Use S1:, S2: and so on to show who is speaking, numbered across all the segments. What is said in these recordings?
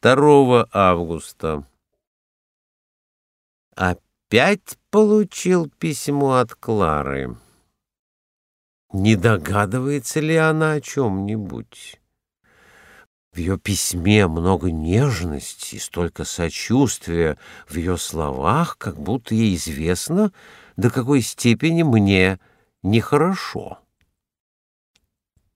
S1: 2 августа. Опять получил письмо от Клары. Не догадывается ли она о чем-нибудь? В ее письме много нежности, столько сочувствия в ее словах, как будто ей известно, до какой степени мне нехорошо.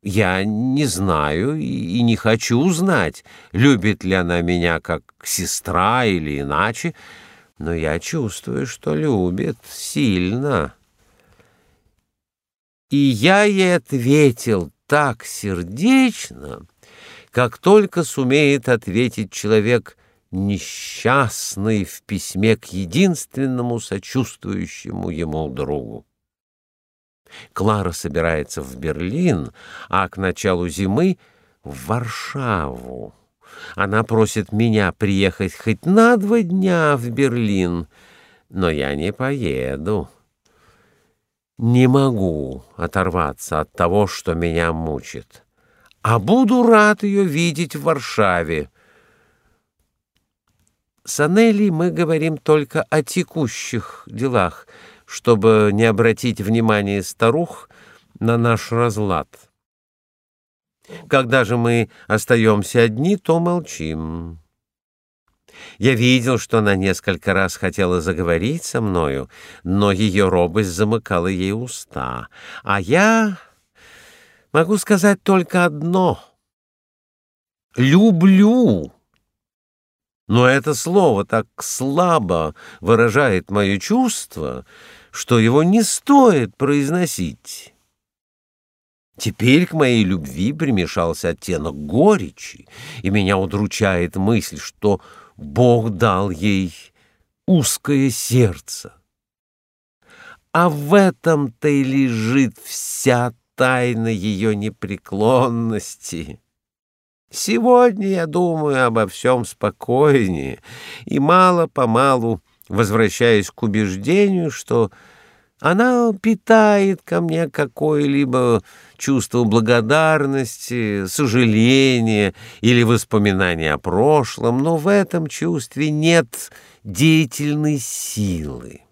S1: Я не знаю и не хочу узнать, любит ли она меня как сестра или иначе, но я чувствую, что любит сильно. И я ей ответил так сердечно, как только сумеет ответить человек несчастный в письме к единственному сочувствующему ему другу. Клара собирается в Берлин, а к началу зимы — в Варшаву. Она просит меня приехать хоть на два дня в Берлин, но я не поеду. Не могу оторваться от того, что меня мучит, а буду рад ее видеть в Варшаве. С Анелли мы говорим только о текущих делах — чтобы не обратить внимание старух на наш разлад. Когда же мы остаемся одни, то молчим. Я видел, что она несколько раз хотела заговорить со мною, но ее робость замыкала ей уста. А я могу сказать только одно — люблю. Но это слово так слабо выражает мое чувство, что его не стоит произносить. Теперь к моей любви примешался оттенок горечи, и меня удручает мысль, что Бог дал ей узкое сердце. А в этом-то и лежит вся тайна ее непреклонности. Сегодня я думаю обо всем спокойнее и мало-помалу возвращаясь к убеждению, что она питает ко мне какое-либо чувство благодарности, сожаления или воспоминания о прошлом, но в этом чувстве нет деятельной силы.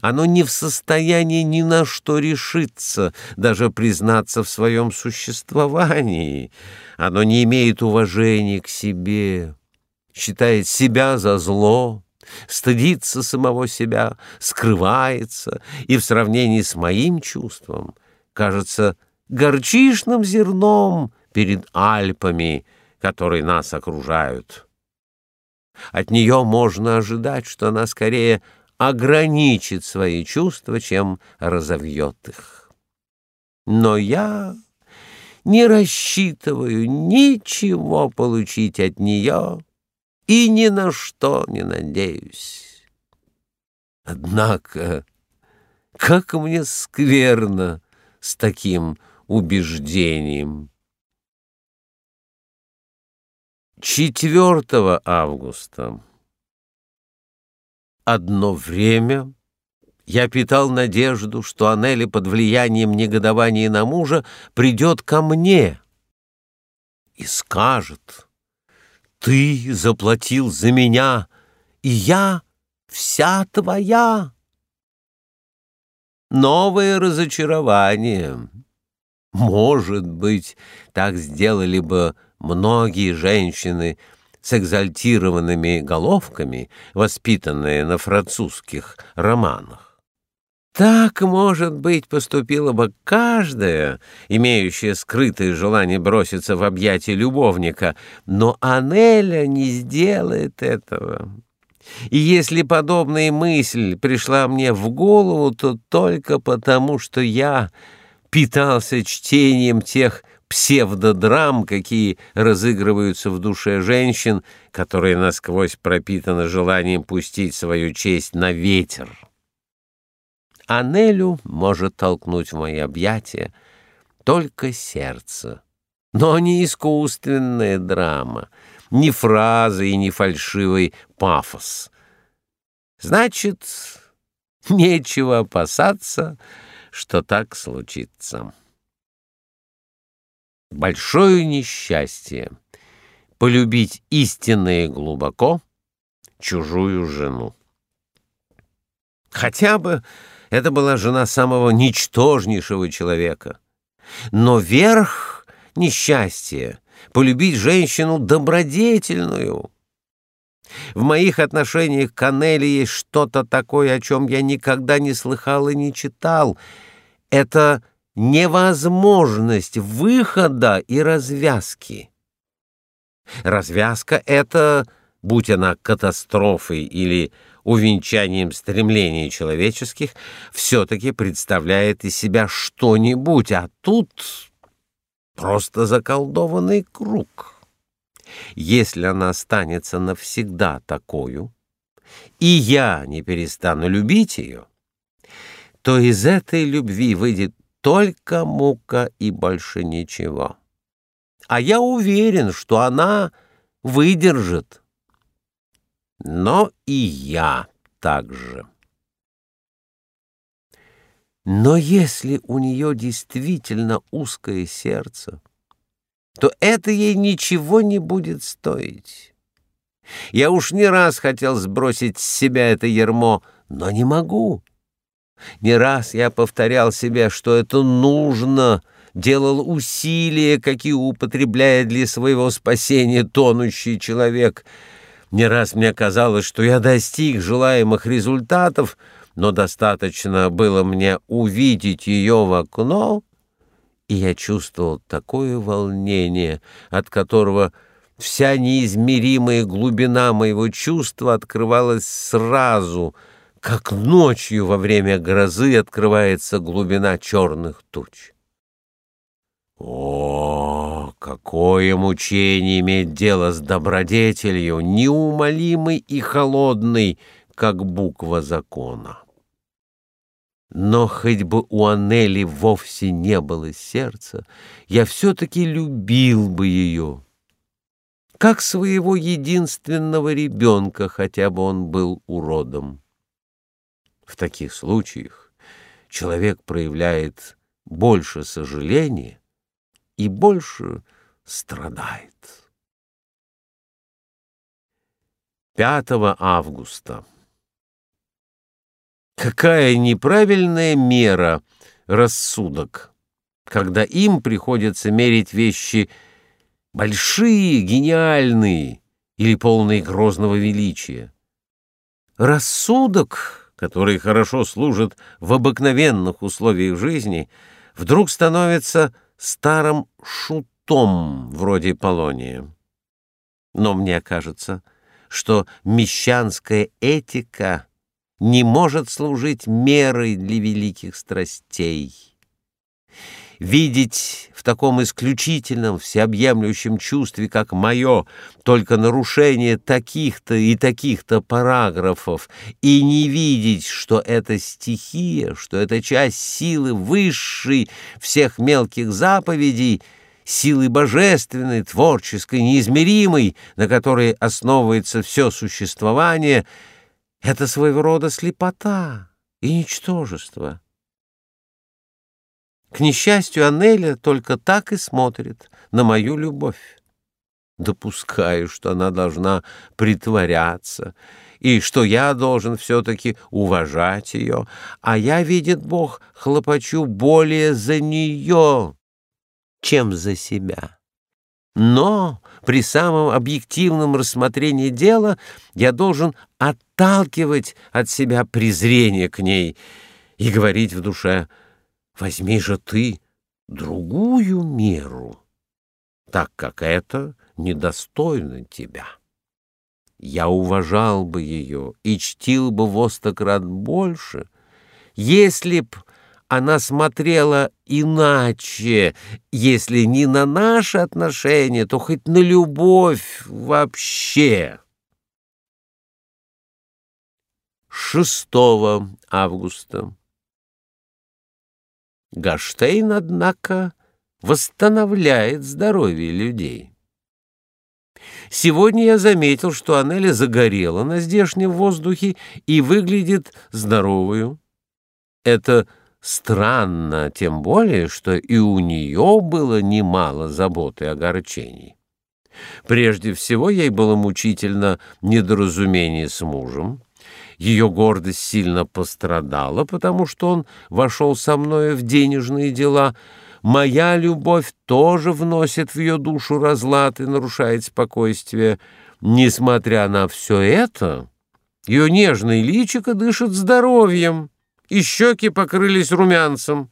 S1: Оно не в состоянии ни на что решиться, даже признаться в своем существовании. Оно не имеет уважения к себе, считает себя за зло, стыдится самого себя, скрывается и в сравнении с моим чувством кажется горчишным зерном перед Альпами, которые нас окружают. От нее можно ожидать, что она скорее ограничит свои чувства, чем разовьет их. Но я не рассчитываю ничего получить от нее и ни на что не надеюсь. Однако, как мне скверно с таким убеждением. 4 августа. Одно время я питал надежду, что Анели под влиянием негодования на мужа придет ко мне и скажет, «Ты заплатил за меня, и я вся твоя». Новое разочарование. Может быть, так сделали бы многие женщины — с экзальтированными головками, воспитанные на французских романах. Так, может быть, поступила бы каждая, имеющая скрытое желание броситься в объятия любовника, но Анеля не сделает этого. И если подобная мысль пришла мне в голову, то только потому, что я питался чтением тех псевдодрам, какие разыгрываются в душе женщин, которые насквозь пропитаны желанием пустить свою честь на ветер. Анелю может толкнуть в мои объятия только сердце, но не искусственная драма, не фразы и не фальшивый пафос. Значит, нечего опасаться, что так случится. Большое несчастье полюбить истинно и глубоко чужую жену. Хотя бы это была жена самого ничтожнейшего человека. Но верх несчастья — полюбить женщину добродетельную. В моих отношениях к Анели есть что-то такое, о чем я никогда не слыхал и не читал. Это невозможность выхода и развязки. Развязка — это, будь она катастрофой или увенчанием стремлений человеческих, все-таки представляет из себя что-нибудь, а тут просто заколдованный круг. Если она останется навсегда такою, и я не перестану любить ее, то из этой любви выйдет только мука и больше ничего. А я уверен, что она выдержит. Но и я также. Но если у нее действительно узкое сердце, то это ей ничего не будет стоить. Я уж не раз хотел сбросить с себя это ермо, но не могу. Не раз я повторял себе, что это нужно, делал усилия, какие употребляет для своего спасения тонущий человек. Не раз мне казалось, что я достиг желаемых результатов, но достаточно было мне увидеть ее в окно, и я чувствовал такое волнение, от которого вся неизмеримая глубина моего чувства открывалась сразу — как ночью во время грозы открывается глубина черных туч. О, какое мучение иметь дело с добродетелью, неумолимой и холодной, как буква закона. Но хоть бы у Анели вовсе не было сердца, я все-таки любил бы ее, как своего единственного ребенка, хотя бы он был уродом. В таких случаях человек проявляет больше сожаления и больше страдает. 5 августа. Какая неправильная мера рассудок, когда им приходится мерить вещи большие, гениальные или полные грозного величия. Рассудок который хорошо служит в обыкновенных условиях жизни, вдруг становится старым шутом вроде Полония. Но мне кажется, что мещанская этика не может служить мерой для великих страстей видеть в таком исключительном, всеобъемлющем чувстве, как мое, только нарушение таких-то и таких-то параграфов, и не видеть, что это стихия, что это часть силы высшей всех мелких заповедей, силы божественной, творческой, неизмеримой, на которой основывается все существование, это своего рода слепота и ничтожество. К несчастью, Анеля только так и смотрит на мою любовь. Допускаю, что она должна притворяться, и что я должен все-таки уважать ее, а я, видит Бог, хлопочу более за нее, чем за себя. Но при самом объективном рассмотрении дела я должен отталкивать от себя презрение к ней и говорить в душе — Возьми же ты другую меру, так как это недостойно тебя. Я уважал бы ее и чтил бы во сто больше, если б она смотрела иначе, если не на наши отношения, то хоть на любовь вообще. 6 августа Гаштейн, однако, восстанавливает здоровье людей. Сегодня я заметил, что Анеля загорела на здешнем воздухе и выглядит здоровую. Это странно, тем более, что и у нее было немало забот и огорчений. Прежде всего, ей было мучительно недоразумение с мужем. Ее гордость сильно пострадала, потому что он вошел со мною в денежные дела. Моя любовь тоже вносит в ее душу разлад и нарушает спокойствие. Несмотря на все это, ее нежное личико дышит здоровьем, и щеки покрылись румянцем.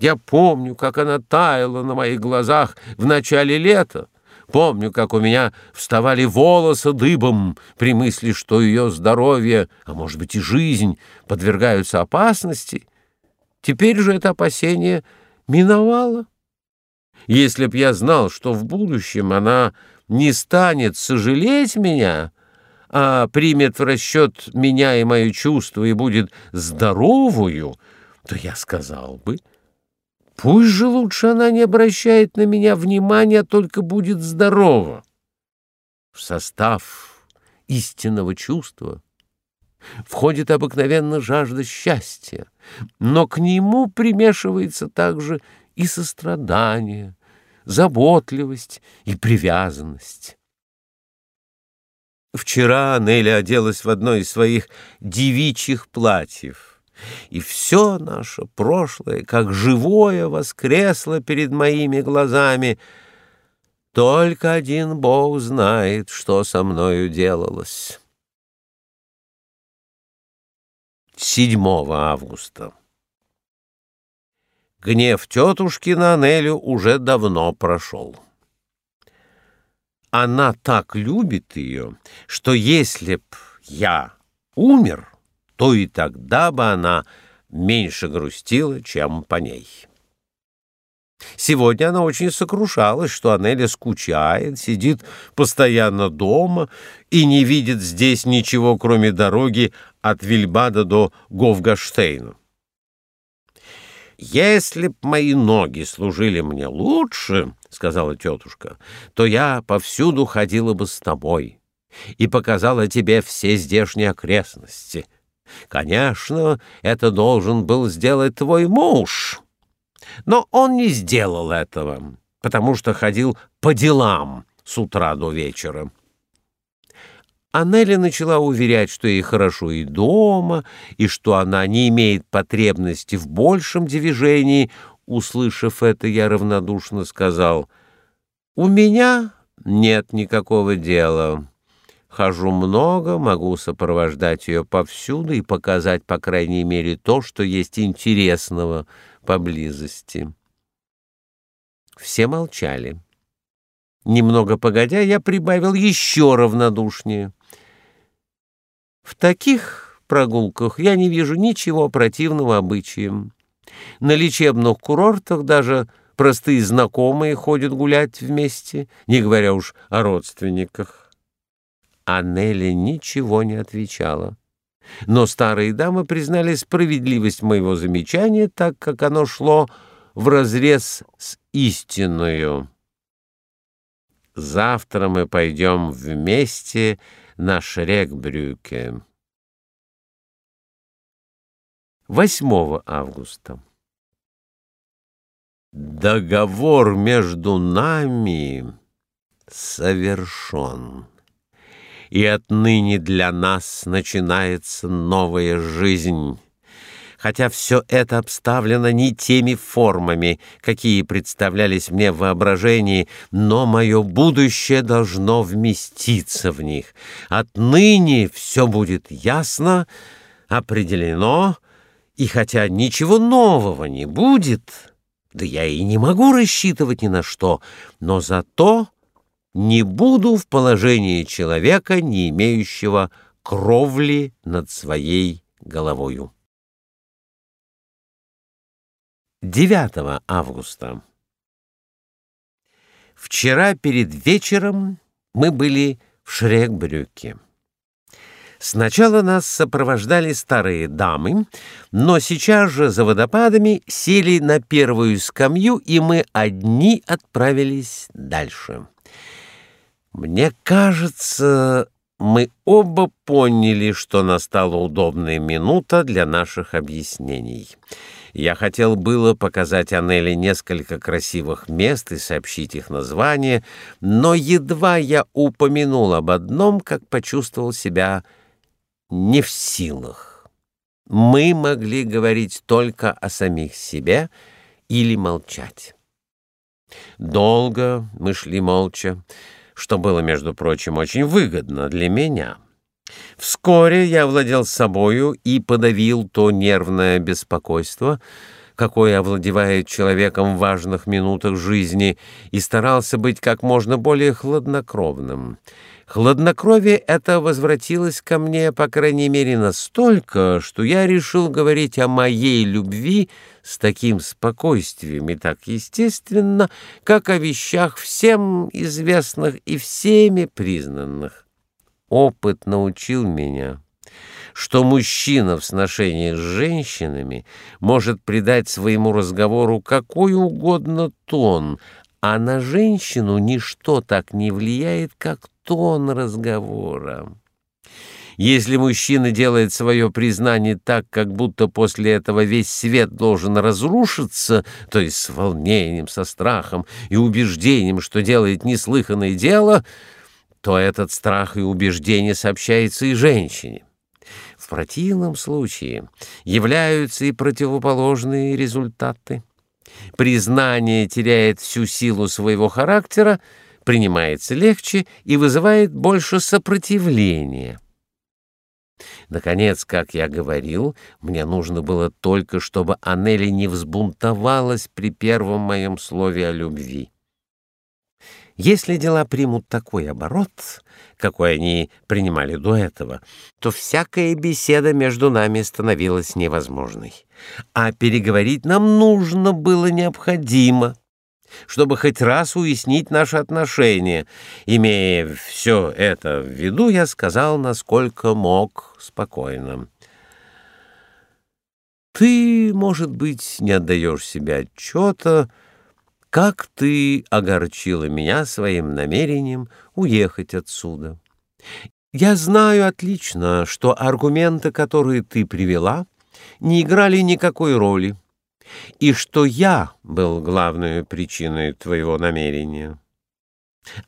S1: Я помню, как она таяла на моих глазах в начале лета. Помню, как у меня вставали волосы дыбом при мысли, что ее здоровье, а может быть и жизнь, подвергаются опасности. Теперь же это опасение миновало. Если б я знал, что в будущем она не станет сожалеть меня, а примет в расчет меня и мои чувства и будет здоровую, то я сказал бы — Пусть же лучше она не обращает на меня внимания, а только будет здорова. В состав истинного чувства входит обыкновенно жажда счастья, но к нему примешивается также и сострадание, заботливость и привязанность. Вчера Нелли оделась в одно из своих девичьих платьев — и все наше прошлое, как живое, воскресло перед моими глазами. Только один Бог знает, что со мною делалось. 7 августа. Гнев тетушки на Нелю уже давно прошел. Она так любит ее, что если б я умер — то и тогда бы она меньше грустила, чем по ней. Сегодня она очень сокрушалась, что Анеля скучает, сидит постоянно дома и не видит здесь ничего, кроме дороги от Вильбада до Говгаштейна. «Если б мои ноги служили мне лучше, — сказала тетушка, — то я повсюду ходила бы с тобой и показала тебе все здешние окрестности». Конечно, это должен был сделать твой муж. Но он не сделал этого, потому что ходил по делам с утра до вечера. Аннели начала уверять, что ей хорошо и дома, и что она не имеет потребности в большем движении. Услышав это, я равнодушно сказал, «У меня нет никакого дела». Хожу много, могу сопровождать ее повсюду и показать, по крайней мере, то, что есть интересного поблизости. Все молчали. Немного погодя, я прибавил еще равнодушнее. В таких прогулках я не вижу ничего противного обычаям. На лечебных курортах даже простые знакомые ходят гулять вместе, не говоря уж о родственниках а Нелли ничего не отвечала. Но старые дамы признали справедливость моего замечания, так как оно шло вразрез с истиною. Завтра мы пойдем вместе на Шрекбрюке. 8 августа. Договор между нами совершен и отныне для нас начинается новая жизнь. Хотя все это обставлено не теми формами, какие представлялись мне в воображении, но мое будущее должно вместиться в них. Отныне все будет ясно, определено, и хотя ничего нового не будет, да я и не могу рассчитывать ни на что, но зато не буду в положении человека, не имеющего кровли над своей головою. 9 августа. Вчера перед вечером мы были в Шрекбрюке. Сначала нас сопровождали старые дамы, но сейчас же за водопадами сели на первую скамью, и мы одни отправились дальше. Мне кажется, мы оба поняли, что настала удобная минута для наших объяснений. Я хотел было показать Анели несколько красивых мест и сообщить их название, но едва я упомянул об одном, как почувствовал себя не в силах. Мы могли говорить только о самих себе или молчать. Долго мы шли молча, что было, между прочим, очень выгодно для меня. Вскоре я владел собою и подавил то нервное беспокойство, какое овладевает человеком в важных минутах жизни, и старался быть как можно более хладнокровным. Хладнокровие это возвратилось ко мне, по крайней мере, настолько, что я решил говорить о моей любви с таким спокойствием и так естественно, как о вещах всем известных и всеми признанных. Опыт научил меня, что мужчина в сношениях с женщинами может придать своему разговору какой угодно тон, а на женщину ничто так не влияет, как тон разговора. Если мужчина делает свое признание так, как будто после этого весь свет должен разрушиться, то есть с волнением, со страхом и убеждением, что делает неслыханное дело, то этот страх и убеждение сообщается и женщине. В противном случае являются и противоположные результаты. Признание теряет всю силу своего характера, принимается легче и вызывает больше сопротивления. Наконец, как я говорил, мне нужно было только, чтобы Анели не взбунтовалась при первом моем слове о любви. Если дела примут такой оборот, какой они принимали до этого, то всякая беседа между нами становилась невозможной. А переговорить нам нужно было необходимо, чтобы хоть раз уяснить наши отношения. Имея все это в виду, я сказал, насколько мог, спокойно. Ты, может быть, не отдаешь себе отчета, как ты огорчила меня своим намерением уехать отсюда. Я знаю отлично, что аргументы, которые ты привела, не играли никакой роли, и что я был главной причиной твоего намерения.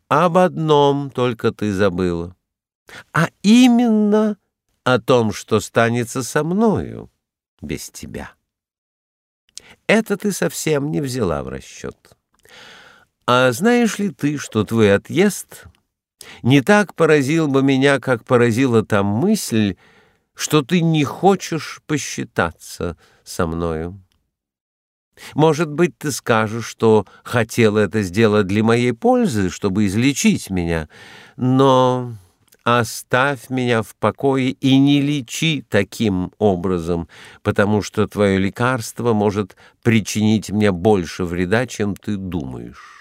S1: Об одном только ты забыла, а именно о том, что станется со мною без тебя. Это ты совсем не взяла в расчет. А знаешь ли ты, что твой отъезд не так поразил бы меня, как поразила та мысль, что ты не хочешь посчитаться со мною? Может быть, ты скажешь, что хотел это сделать для моей пользы, чтобы излечить меня, но оставь меня в покое и не лечи таким образом, потому что твое лекарство может причинить мне больше вреда, чем ты думаешь.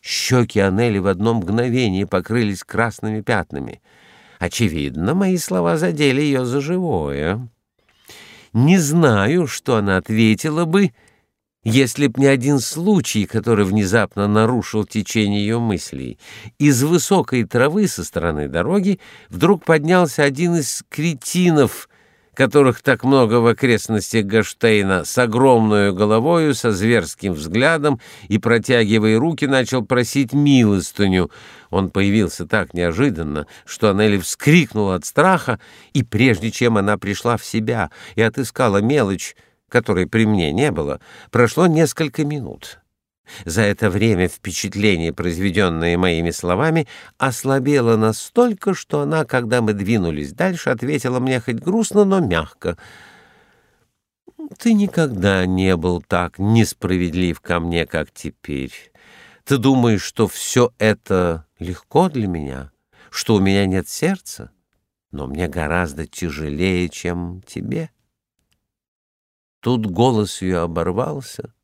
S1: Щеки Анели в одно мгновение покрылись красными пятнами. Очевидно, мои слова задели ее за живое. Не знаю, что она ответила бы, если б не один случай, который внезапно нарушил течение ее мыслей. Из высокой травы со стороны дороги вдруг поднялся один из кретинов, которых так много в окрестностях Гаштейна, с огромной головою, со зверским взглядом и, протягивая руки, начал просить милостыню. Он появился так неожиданно, что Анели вскрикнула от страха, и прежде чем она пришла в себя и отыскала мелочь, которой при мне не было, прошло несколько минут. За это время впечатление, произведенное моими словами, ослабело настолько, что она, когда мы двинулись дальше, ответила мне хоть грустно, но мягко. «Ты никогда не был так несправедлив ко мне, как теперь. Ты думаешь, что все это легко для меня, что у меня нет сердца, но мне гораздо тяжелее, чем тебе». Тут голос ее оборвался.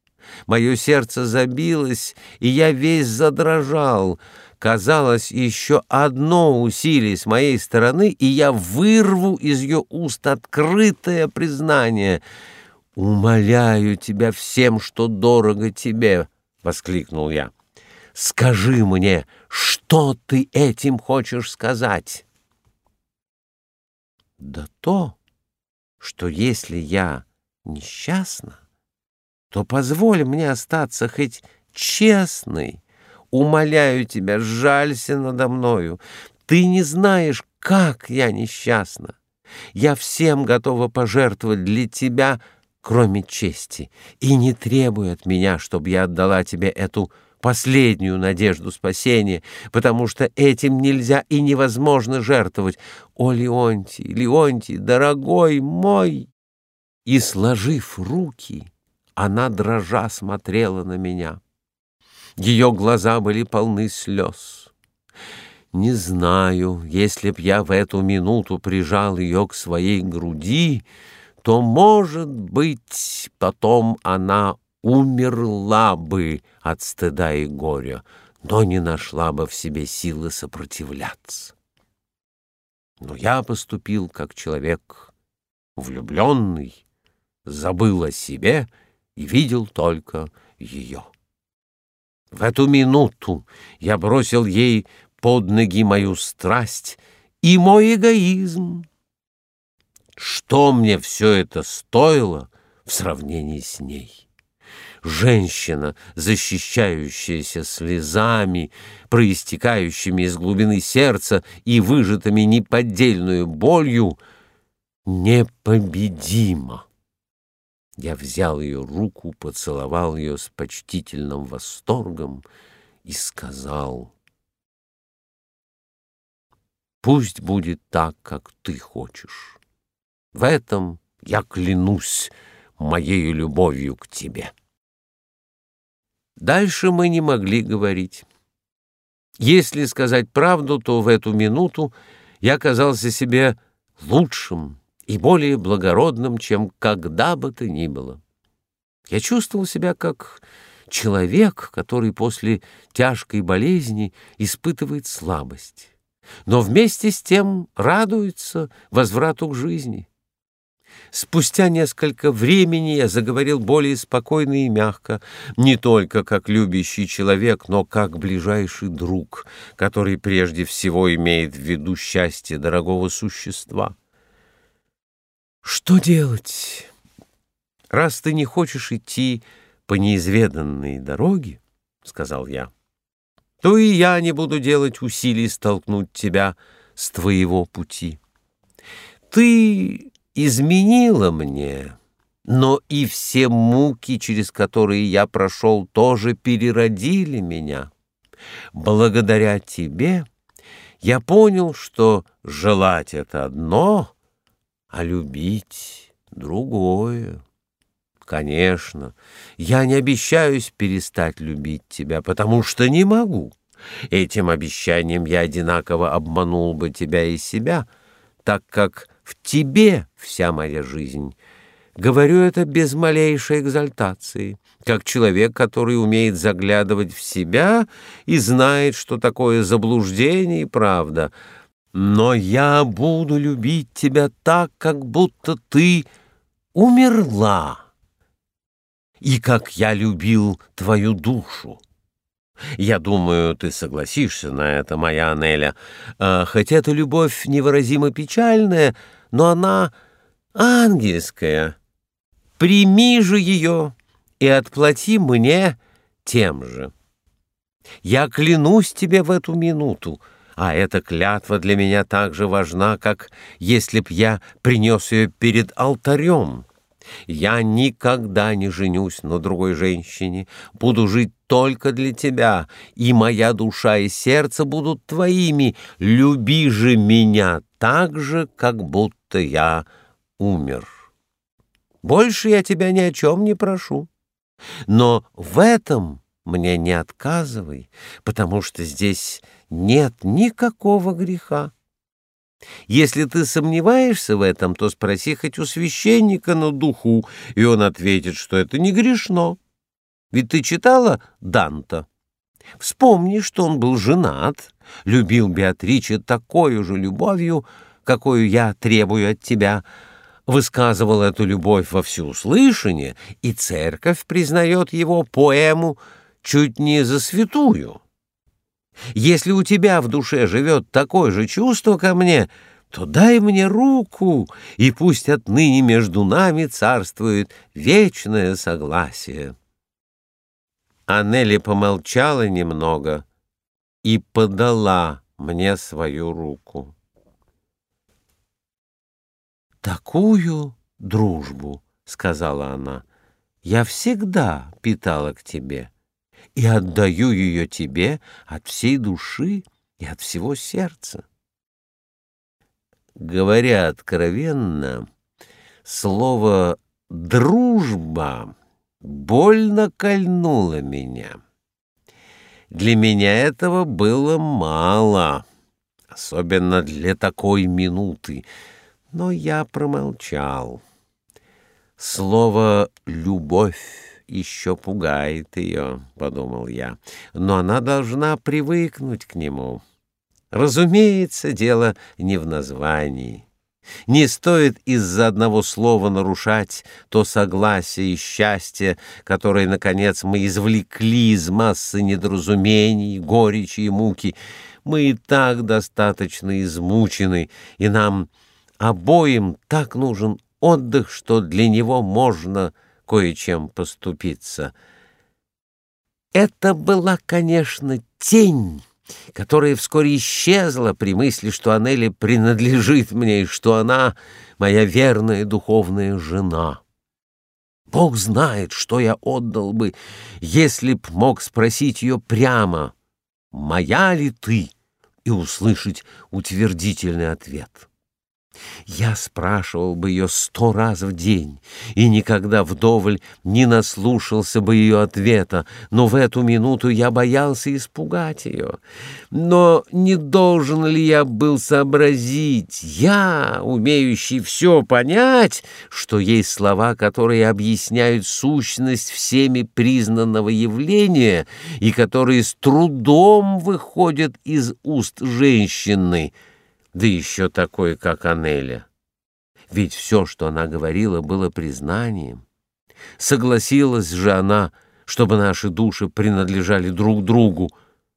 S1: Мое сердце забилось, и я весь задрожал. Казалось, еще одно усилие с моей стороны, и я вырву из ее уст открытое признание. «Умоляю тебя всем, что дорого тебе!» — воскликнул я. «Скажи мне, что ты этим хочешь сказать?» «Да то, что если я несчастна, то позволь мне остаться хоть честной. Умоляю тебя, жалься надо мною. Ты не знаешь, как я несчастна. Я всем готова пожертвовать для тебя, кроме чести, и не требуй от меня, чтобы я отдала тебе эту последнюю надежду спасения, потому что этим нельзя и невозможно жертвовать. О, Леонтий, Леонтий, дорогой мой! И, сложив руки, она дрожа смотрела на меня. Ее глаза были полны слез. Не знаю, если б я в эту минуту прижал ее к своей груди, то, может быть, потом она умерла бы от стыда и горя, но не нашла бы в себе силы сопротивляться. Но я поступил как человек влюбленный, забыл о себе и видел только ее. В эту минуту я бросил ей под ноги мою страсть и мой эгоизм. Что мне все это стоило в сравнении с ней? Женщина, защищающаяся слезами, проистекающими из глубины сердца и выжатыми неподдельную болью, непобедима. Я взял ее руку, поцеловал ее с почтительным восторгом и сказал, «Пусть будет так, как ты хочешь. В этом я клянусь моей любовью к тебе». Дальше мы не могли говорить. Если сказать правду, то в эту минуту я казался себе лучшим, и более благородным, чем когда бы то ни было. Я чувствовал себя как человек, который после тяжкой болезни испытывает слабость, но вместе с тем радуется возврату к жизни. Спустя несколько времени я заговорил более спокойно и мягко, не только как любящий человек, но как ближайший друг, который прежде всего имеет в виду счастье дорогого существа. Что делать? Раз ты не хочешь идти по неизведанной дороге, — сказал я, — то и я не буду делать усилий столкнуть тебя с твоего пути. Ты изменила мне, но и все муки, через которые я прошел, тоже переродили меня. Благодаря тебе я понял, что желать — это одно — а любить другое. Конечно, я не обещаюсь перестать любить тебя, потому что не могу. Этим обещанием я одинаково обманул бы тебя и себя, так как в тебе вся моя жизнь. Говорю это без малейшей экзальтации, как человек, который умеет заглядывать в себя и знает, что такое заблуждение и правда — но я буду любить тебя так, как будто ты умерла, и как я любил твою душу. Я думаю, ты согласишься на это, моя Анеля. А, хоть эта любовь невыразимо печальная, но она ангельская. Прими же ее и отплати мне тем же. Я клянусь тебе в эту минуту, а эта клятва для меня так же важна, как если б я принес ее перед алтарем. Я никогда не женюсь на другой женщине, буду жить только для тебя, и моя душа и сердце будут твоими. Люби же меня так же, как будто я умер. Больше я тебя ни о чем не прошу. Но в этом мне не отказывай, потому что здесь нет никакого греха. Если ты сомневаешься в этом, то спроси хоть у священника на духу, и он ответит, что это не грешно. Ведь ты читала Данта? Вспомни, что он был женат, любил Беатриче такой же любовью, какую я требую от тебя, высказывал эту любовь во всеуслышание, и церковь признает его поэму чуть не за святую. Если у тебя в душе живет такое же чувство ко мне, то дай мне руку, и пусть отныне между нами царствует вечное согласие. Анели помолчала немного и подала мне свою руку. «Такую дружбу, — сказала она, — я всегда питала к тебе и отдаю ее тебе от всей души и от всего сердца. Говоря откровенно, слово «дружба» больно кольнуло меня. Для меня этого было мало, особенно для такой минуты, но я промолчал. Слово «любовь» еще пугает ее, — подумал я, — но она должна привыкнуть к нему. Разумеется, дело не в названии. Не стоит из-за одного слова нарушать то согласие и счастье, которое, наконец, мы извлекли из массы недоразумений, горечи и муки. Мы и так достаточно измучены, и нам обоим так нужен отдых, что для него можно кое-чем поступиться. Это была, конечно, тень, которая вскоре исчезла при мысли, что Анели принадлежит мне и что она моя верная духовная жена. Бог знает, что я отдал бы, если б мог спросить ее прямо, «Моя ли ты?» и услышать утвердительный ответ. Я спрашивал бы ее сто раз в день и никогда вдоволь не наслушался бы ее ответа, но в эту минуту я боялся испугать ее. Но не должен ли я был сообразить, я, умеющий все понять, что есть слова, которые объясняют сущность всеми признанного явления и которые с трудом выходят из уст женщины — да еще такой, как Анеля. Ведь все, что она говорила, было признанием. Согласилась же она, чтобы наши души принадлежали друг другу.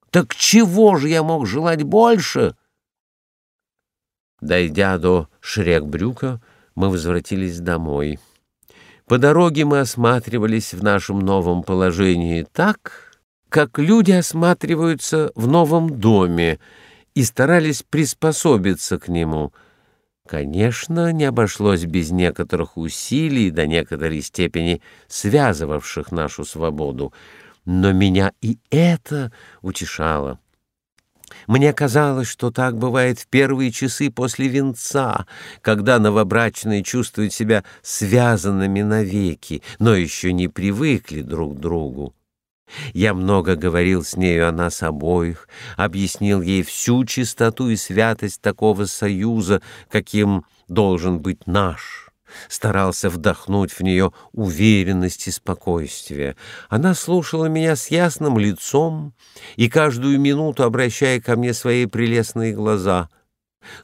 S1: Так чего же я мог желать больше? Дойдя до Шрекбрюка, мы возвратились домой. По дороге мы осматривались в нашем новом положении так, как люди осматриваются в новом доме, и старались приспособиться к нему. Конечно, не обошлось без некоторых усилий до некоторой степени связывавших нашу свободу, но меня и это утешало. Мне казалось, что так бывает в первые часы после венца, когда новобрачные чувствуют себя связанными навеки, но еще не привыкли друг к другу. Я много говорил с нею о нас обоих, объяснил ей всю чистоту и святость такого союза, каким должен быть наш. Старался вдохнуть в нее уверенность и спокойствие. Она слушала меня с ясным лицом и каждую минуту обращая ко мне свои прелестные глаза.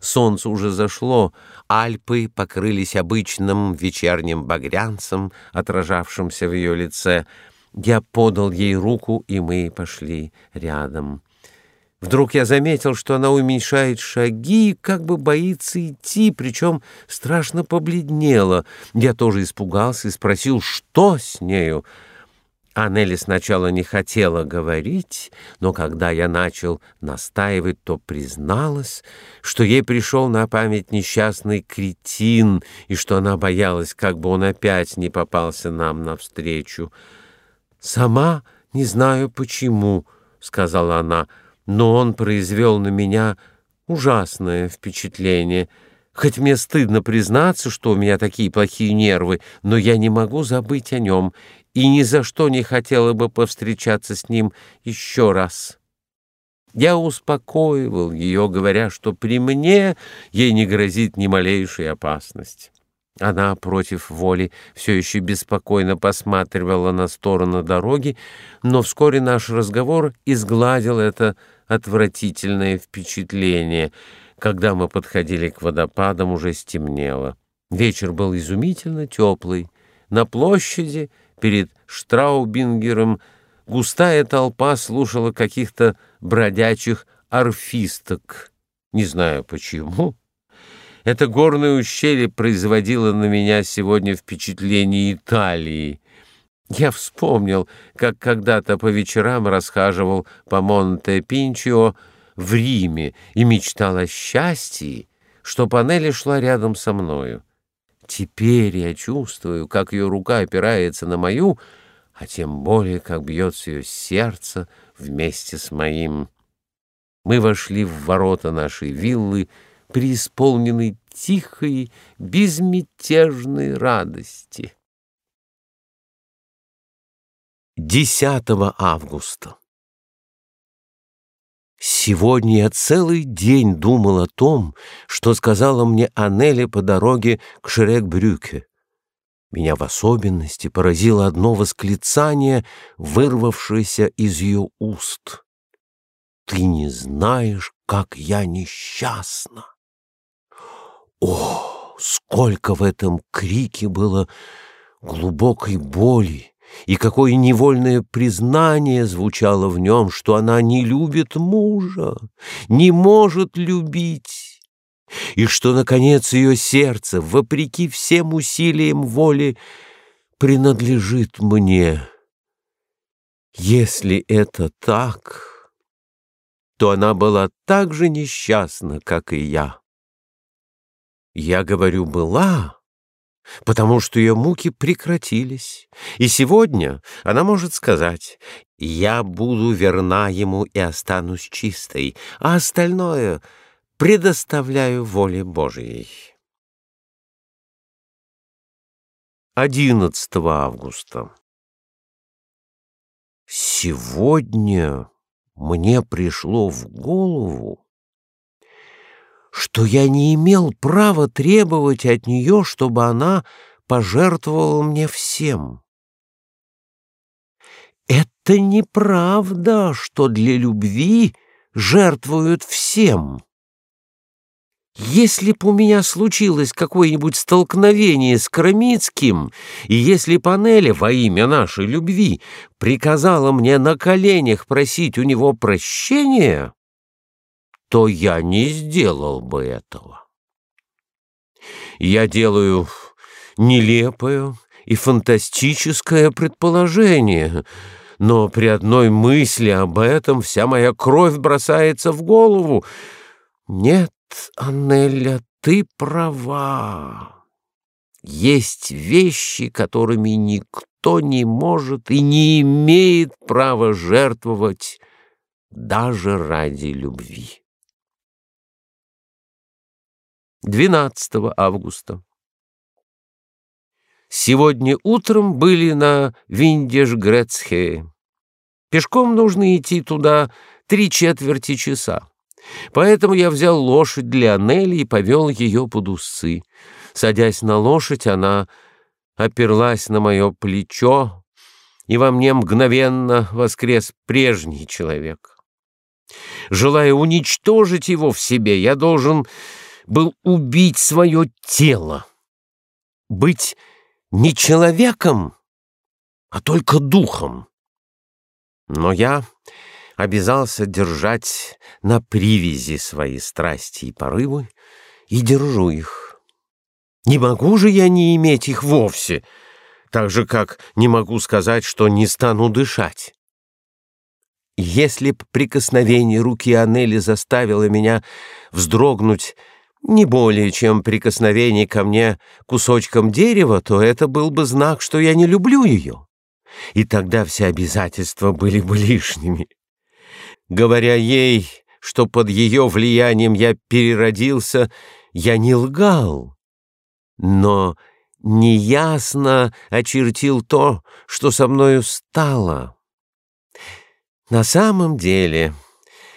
S1: Солнце уже зашло, Альпы покрылись обычным вечерним багрянцем, отражавшимся в ее лице — я подал ей руку, и мы пошли рядом. Вдруг я заметил, что она уменьшает шаги, как бы боится идти, причем страшно побледнела. Я тоже испугался и спросил, что с нею. Аннели сначала не хотела говорить, но когда я начал настаивать, то призналась, что ей пришел на память несчастный кретин и что она боялась, как бы он опять не попался нам навстречу. «Сама не знаю почему», — сказала она, — «но он произвел на меня ужасное впечатление. Хоть мне стыдно признаться, что у меня такие плохие нервы, но я не могу забыть о нем и ни за что не хотела бы повстречаться с ним еще раз». Я успокоивал ее, говоря, что при мне ей не грозит ни малейшей опасности. Она против воли все еще беспокойно посматривала на сторону дороги, но вскоре наш разговор изгладил это отвратительное впечатление. Когда мы подходили к водопадам, уже стемнело. Вечер был изумительно теплый. На площади перед Штраубингером густая толпа слушала каких-то бродячих орфисток. Не знаю почему. Это горное ущелье производило на меня сегодня впечатление Италии. Я вспомнил, как когда-то по вечерам расхаживал по Монте-Пинчио в Риме и мечтал о счастье, что Панели шла рядом со мною. Теперь я чувствую, как ее рука опирается на мою, а тем более, как бьется ее сердце вместе с моим. Мы вошли в ворота нашей виллы, преисполненной тихой, безмятежной радости. 10 августа. Сегодня я целый день думал о том, что сказала мне Анели по дороге к Шрек-Брюке. Меня в особенности поразило одно восклицание, вырвавшееся из ее уст. «Ты не знаешь, как я несчастна!» О, сколько в этом крике было глубокой боли! и какое невольное признание звучало в нем, что она не любит мужа, не может любить, и что, наконец, ее сердце, вопреки всем усилиям воли, принадлежит мне. Если это так, то она была так же несчастна, как и я. Я говорю «была», потому что ее муки прекратились, и сегодня она может сказать «Я буду верна ему и останусь чистой, а остальное предоставляю воле Божией». 11 августа. Сегодня мне пришло в голову, что я не имел права требовать от нее, чтобы она пожертвовала мне всем. Это неправда, что для любви жертвуют всем. Если б у меня случилось какое-нибудь столкновение с Крамицким, и если Панеля во имя нашей любви приказала мне на коленях просить у него прощения, то я не сделал бы этого. Я делаю нелепое и фантастическое предположение, но при одной мысли об этом вся моя кровь бросается в голову. Нет, Аннеля, ты права. Есть вещи, которыми никто не может и не имеет права жертвовать даже ради любви. 12 августа. Сегодня утром были на Виндеш-Грецхе. Пешком нужно идти туда три четверти часа. Поэтому я взял лошадь для Нелли и повел ее под усы. Садясь на лошадь, она оперлась на мое плечо, и во мне мгновенно воскрес прежний человек. Желая уничтожить его в себе, я должен был убить свое тело, быть не человеком, а только духом. Но я обязался держать на привязи свои страсти и порывы, и держу их. Не могу же я не иметь их вовсе, так же, как не могу сказать, что не стану дышать. Если б прикосновение руки Анели заставило меня вздрогнуть не более чем прикосновение ко мне кусочком дерева, то это был бы знак, что я не люблю ее. И тогда все обязательства были бы лишними. Говоря ей, что под ее влиянием я переродился, я не лгал, но неясно очертил то, что со мною стало. На самом деле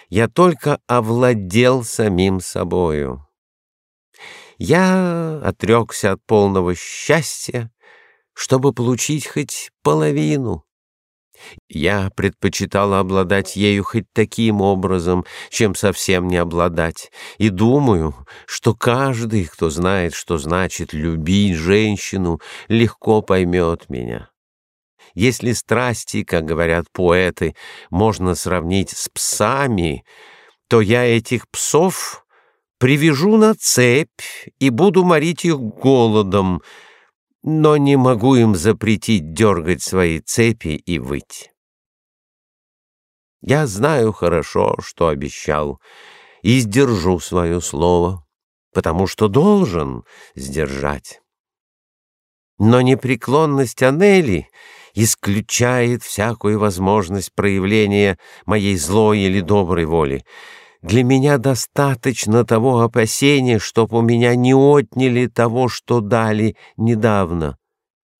S1: я только овладел самим собою. Я отрекся от полного счастья, чтобы получить хоть половину. Я предпочитал обладать ею хоть таким образом, чем совсем не обладать, и думаю, что каждый, кто знает, что значит любить женщину, легко поймет меня. Если страсти, как говорят поэты, можно сравнить с псами, то я этих псов привяжу на цепь и буду морить их голодом, но не могу им запретить дергать свои цепи и выть. Я знаю хорошо, что обещал, и сдержу свое слово, потому что должен сдержать. Но непреклонность Анели исключает всякую возможность проявления моей злой или доброй воли. Для меня достаточно того опасения, чтоб у меня не отняли того, что дали недавно.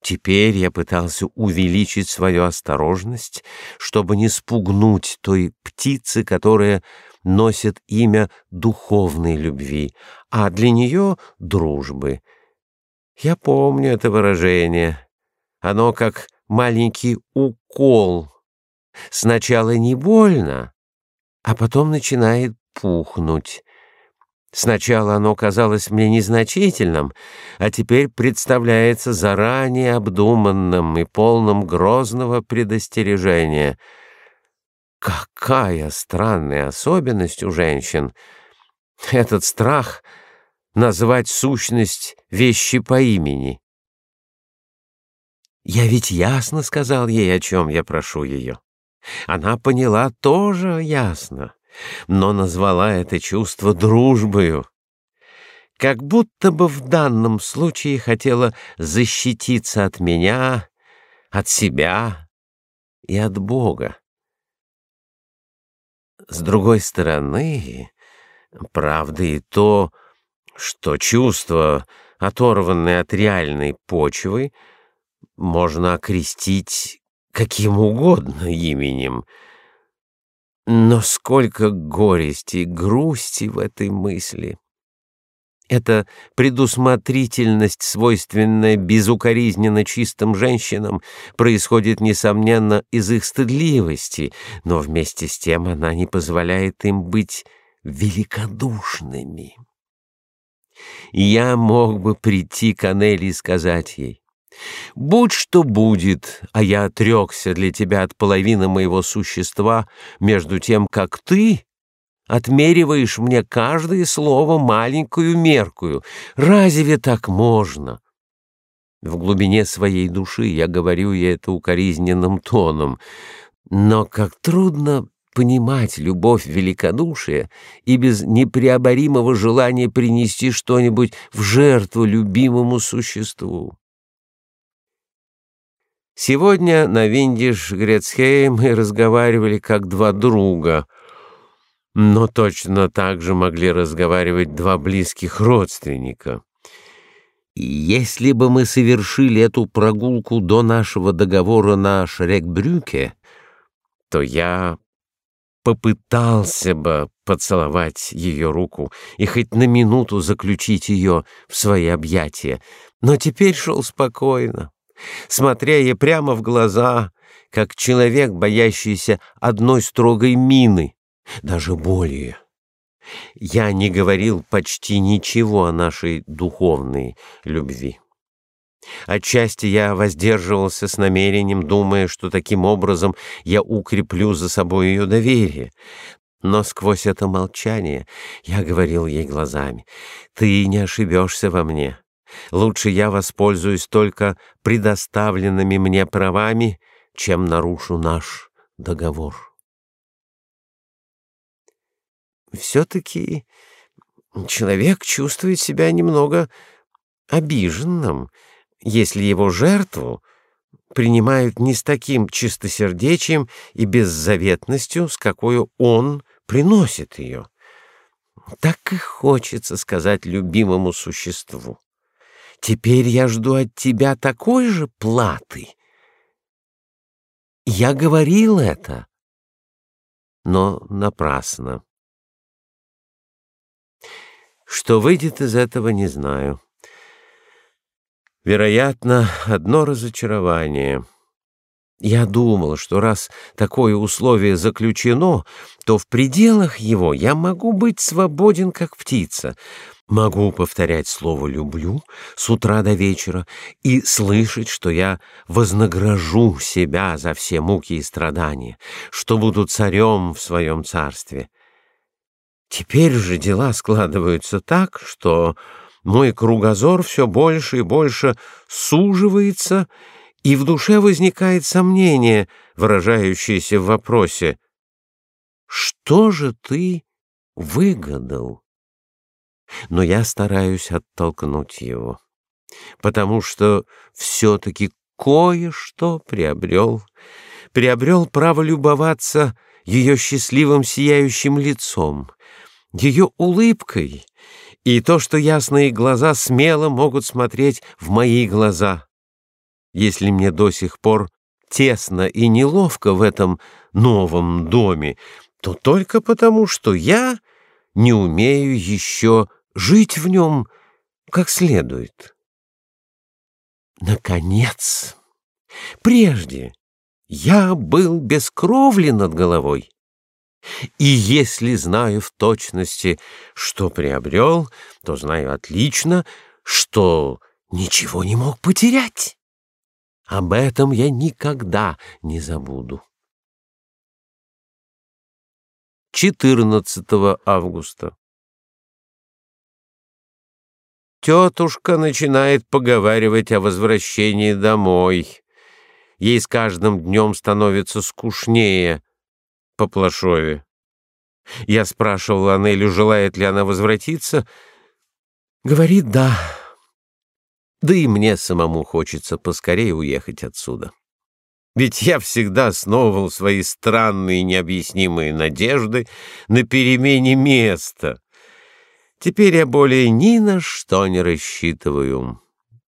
S1: Теперь я пытался увеличить свою осторожность, чтобы не спугнуть той птицы, которая носит имя духовной любви, а для нее — дружбы. Я помню это выражение. Оно как маленький укол. Сначала не больно, а потом начинает пухнуть. Сначала оно казалось мне незначительным, а теперь представляется заранее обдуманным и полным грозного предостережения. Какая странная особенность у женщин! Этот страх назвать сущность вещи по имени. Я ведь ясно сказал ей, о чем я прошу ее. Она поняла тоже ясно но назвала это чувство дружбою. Как будто бы в данном случае хотела защититься от меня, от себя и от Бога. С другой стороны, правда и то, что чувство, оторванное от реальной почвы, можно окрестить каким угодно именем — но сколько горести и грусти в этой мысли! Эта предусмотрительность, свойственная безукоризненно чистым женщинам, происходит, несомненно, из их стыдливости, но вместе с тем она не позволяет им быть великодушными. Я мог бы прийти к Анели и сказать ей, Будь что будет, а я отрекся для тебя от половины моего существа, между тем, как ты отмериваешь мне каждое слово маленькую меркую. Разве так можно? В глубине своей души я говорю ей это укоризненным тоном, но как трудно понимать любовь великодушия и без непреоборимого желания принести что-нибудь в жертву любимому существу. Сегодня на Виндиш Грецхей мы разговаривали как два друга, но точно так же могли разговаривать два близких родственника. И если бы мы совершили эту прогулку до нашего договора на Шрекбрюке, то я попытался бы поцеловать ее руку и хоть на минуту заключить ее в свои объятия, но теперь шел спокойно, смотря ей прямо в глаза, как человек, боящийся одной строгой мины, даже более. Я не говорил почти ничего о нашей духовной любви. Отчасти я воздерживался с намерением, думая, что таким образом я укреплю за собой ее доверие. Но сквозь это молчание я говорил ей глазами, «Ты не ошибешься во мне. Лучше я воспользуюсь только предоставленными мне правами, чем нарушу наш договор. Все-таки человек чувствует себя немного обиженным, если его жертву принимают не с таким чистосердечием и беззаветностью, с какой он приносит ее. Так и хочется сказать любимому существу. Теперь я жду от тебя такой же платы. Я говорил это, но напрасно. Что выйдет из этого, не знаю. Вероятно, одно разочарование. Я думал, что раз такое условие заключено, то в пределах его я могу быть свободен, как птица, Могу повторять слово «люблю» с утра до вечера и слышать, что я вознагражу себя за все муки и страдания, что буду царем в своем царстве. Теперь же дела складываются так, что мой кругозор все больше и больше суживается, и в душе возникает сомнение, выражающееся в вопросе «Что же ты выгадал?» Но я стараюсь оттолкнуть его, потому что все-таки кое-что приобрел, приобрел право любоваться ее счастливым сияющим лицом, ее улыбкой и то, что ясные глаза смело могут смотреть в мои глаза. Если мне до сих пор тесно и неловко в этом новом доме, то только потому, что я не умею еще жить в нем как следует. Наконец, прежде я был без кровли над головой. И если знаю в точности, что приобрел, то знаю отлично, что ничего не мог потерять. Об этом я никогда не забуду. 14 августа. Тетушка начинает поговаривать о возвращении домой. Ей с каждым днем становится скучнее по Плашове. Я спрашивал Анелю, желает ли она возвратиться. Говорит, да. Да и мне самому хочется поскорее уехать отсюда. Ведь я всегда основывал свои странные необъяснимые надежды на перемене места. Теперь я более ни на что не рассчитываю.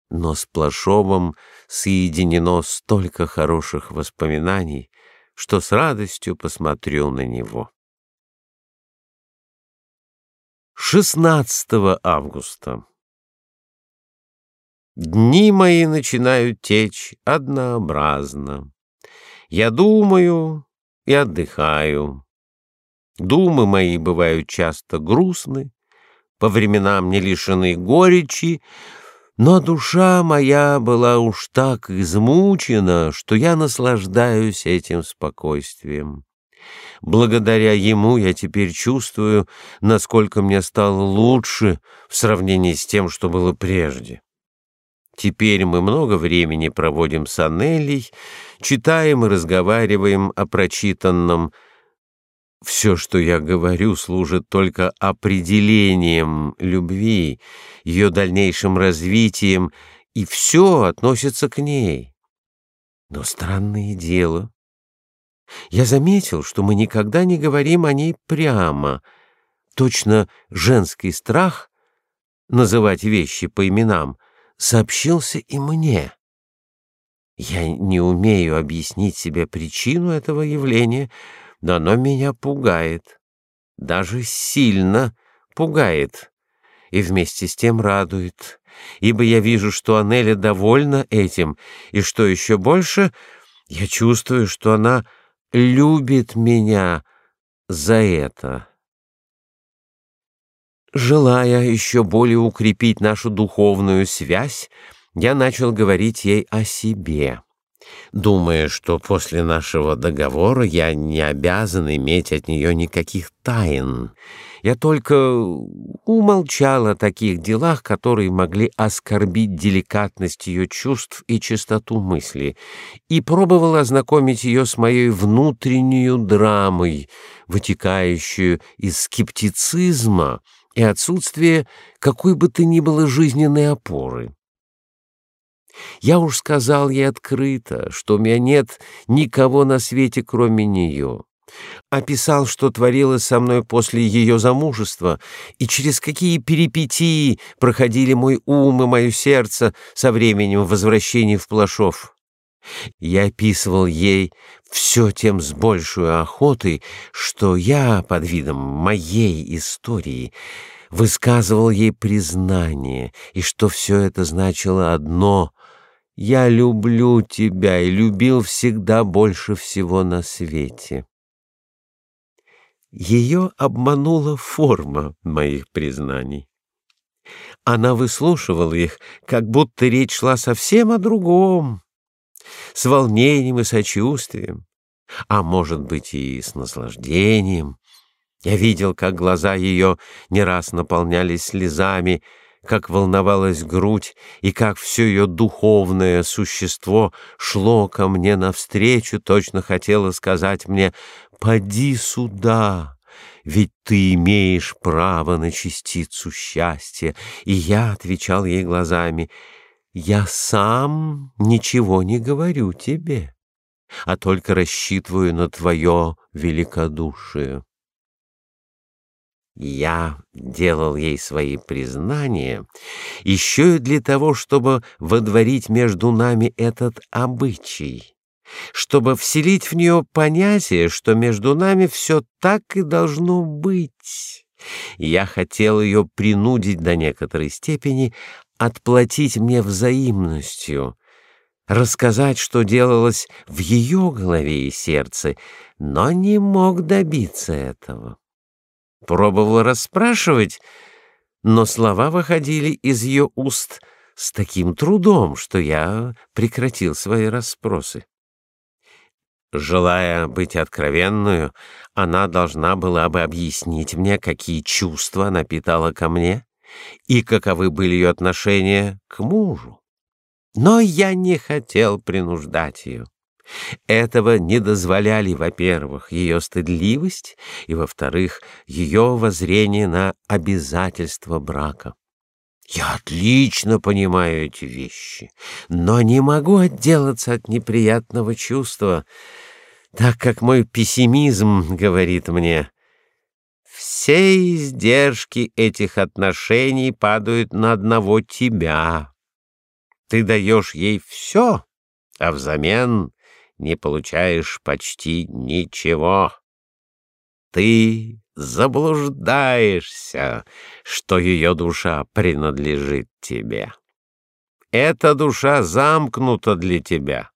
S1: Но с Плашовым соединено столько хороших воспоминаний, что с радостью посмотрю на него. 16 августа. Дни мои начинают течь однообразно. Я думаю и отдыхаю. Думы мои бывают часто грустны, по временам не лишены горечи, но душа моя была уж так измучена, что я наслаждаюсь этим спокойствием. Благодаря ему я теперь чувствую, насколько мне стало лучше в сравнении с тем, что было прежде. Теперь мы много времени проводим с Анелей, читаем и разговариваем о прочитанном, все, что я говорю, служит только определением любви, ее дальнейшим развитием, и все относится к ней. Но странное дело. Я заметил, что мы никогда не говорим о ней прямо. Точно женский страх называть вещи по именам сообщился и мне. Я не умею объяснить себе причину этого явления, но оно меня пугает, даже сильно пугает. И вместе с тем радует, ибо я вижу, что Анеля довольна этим, и что еще больше, я чувствую, что она любит меня за это. Желая еще более укрепить нашу духовную связь, я начал говорить ей о себе думая, что после нашего договора я не обязан иметь от нее никаких тайн. Я только умолчал о таких делах, которые могли оскорбить деликатность ее чувств и чистоту мысли, и пробовал ознакомить ее с моей внутренней драмой, вытекающую из скептицизма и отсутствия какой бы то ни было жизненной опоры. Я уж сказал ей открыто, что у меня нет никого на свете, кроме нее. Описал, что творилось со мной после ее замужества, и через какие перипетии проходили мой ум и мое сердце со временем возвращения в Плашов. Я описывал ей все тем с большей охотой, что я под видом моей истории высказывал ей признание, и что все это значило одно я люблю тебя и любил всегда больше всего на свете. Ее обманула форма моих признаний. Она выслушивала их, как будто речь шла совсем о другом, с волнением и сочувствием, а может быть и с наслаждением. Я видел, как глаза ее не раз наполнялись слезами, как волновалась грудь и как все ее духовное существо шло ко мне навстречу, точно хотело сказать мне «Поди сюда, ведь ты имеешь право на частицу счастья». И я отвечал ей глазами «Я сам ничего не говорю тебе, а только рассчитываю на твое великодушие». Я делал ей свои признания еще и для того, чтобы водворить между нами этот обычай, чтобы вселить в нее понятие, что между нами все так и должно быть. Я хотел ее принудить до некоторой степени отплатить мне взаимностью, рассказать, что делалось в ее голове и сердце, но не мог добиться этого. Пробовал расспрашивать, но слова выходили из ее уст с таким трудом, что я прекратил свои расспросы. Желая быть откровенную, она должна была бы объяснить мне, какие чувства она питала ко мне и каковы были ее отношения к мужу. Но я не хотел принуждать ее. Этого не дозволяли, во-первых, ее стыдливость, и, во-вторых, ее воззрение на обязательство брака. Я отлично понимаю эти вещи, но не могу отделаться от неприятного чувства, так как мой пессимизм говорит мне, все издержки этих отношений падают на одного тебя. Ты даешь ей все, а взамен не получаешь почти ничего. Ты заблуждаешься, что ее душа принадлежит тебе. Эта душа замкнута для тебя.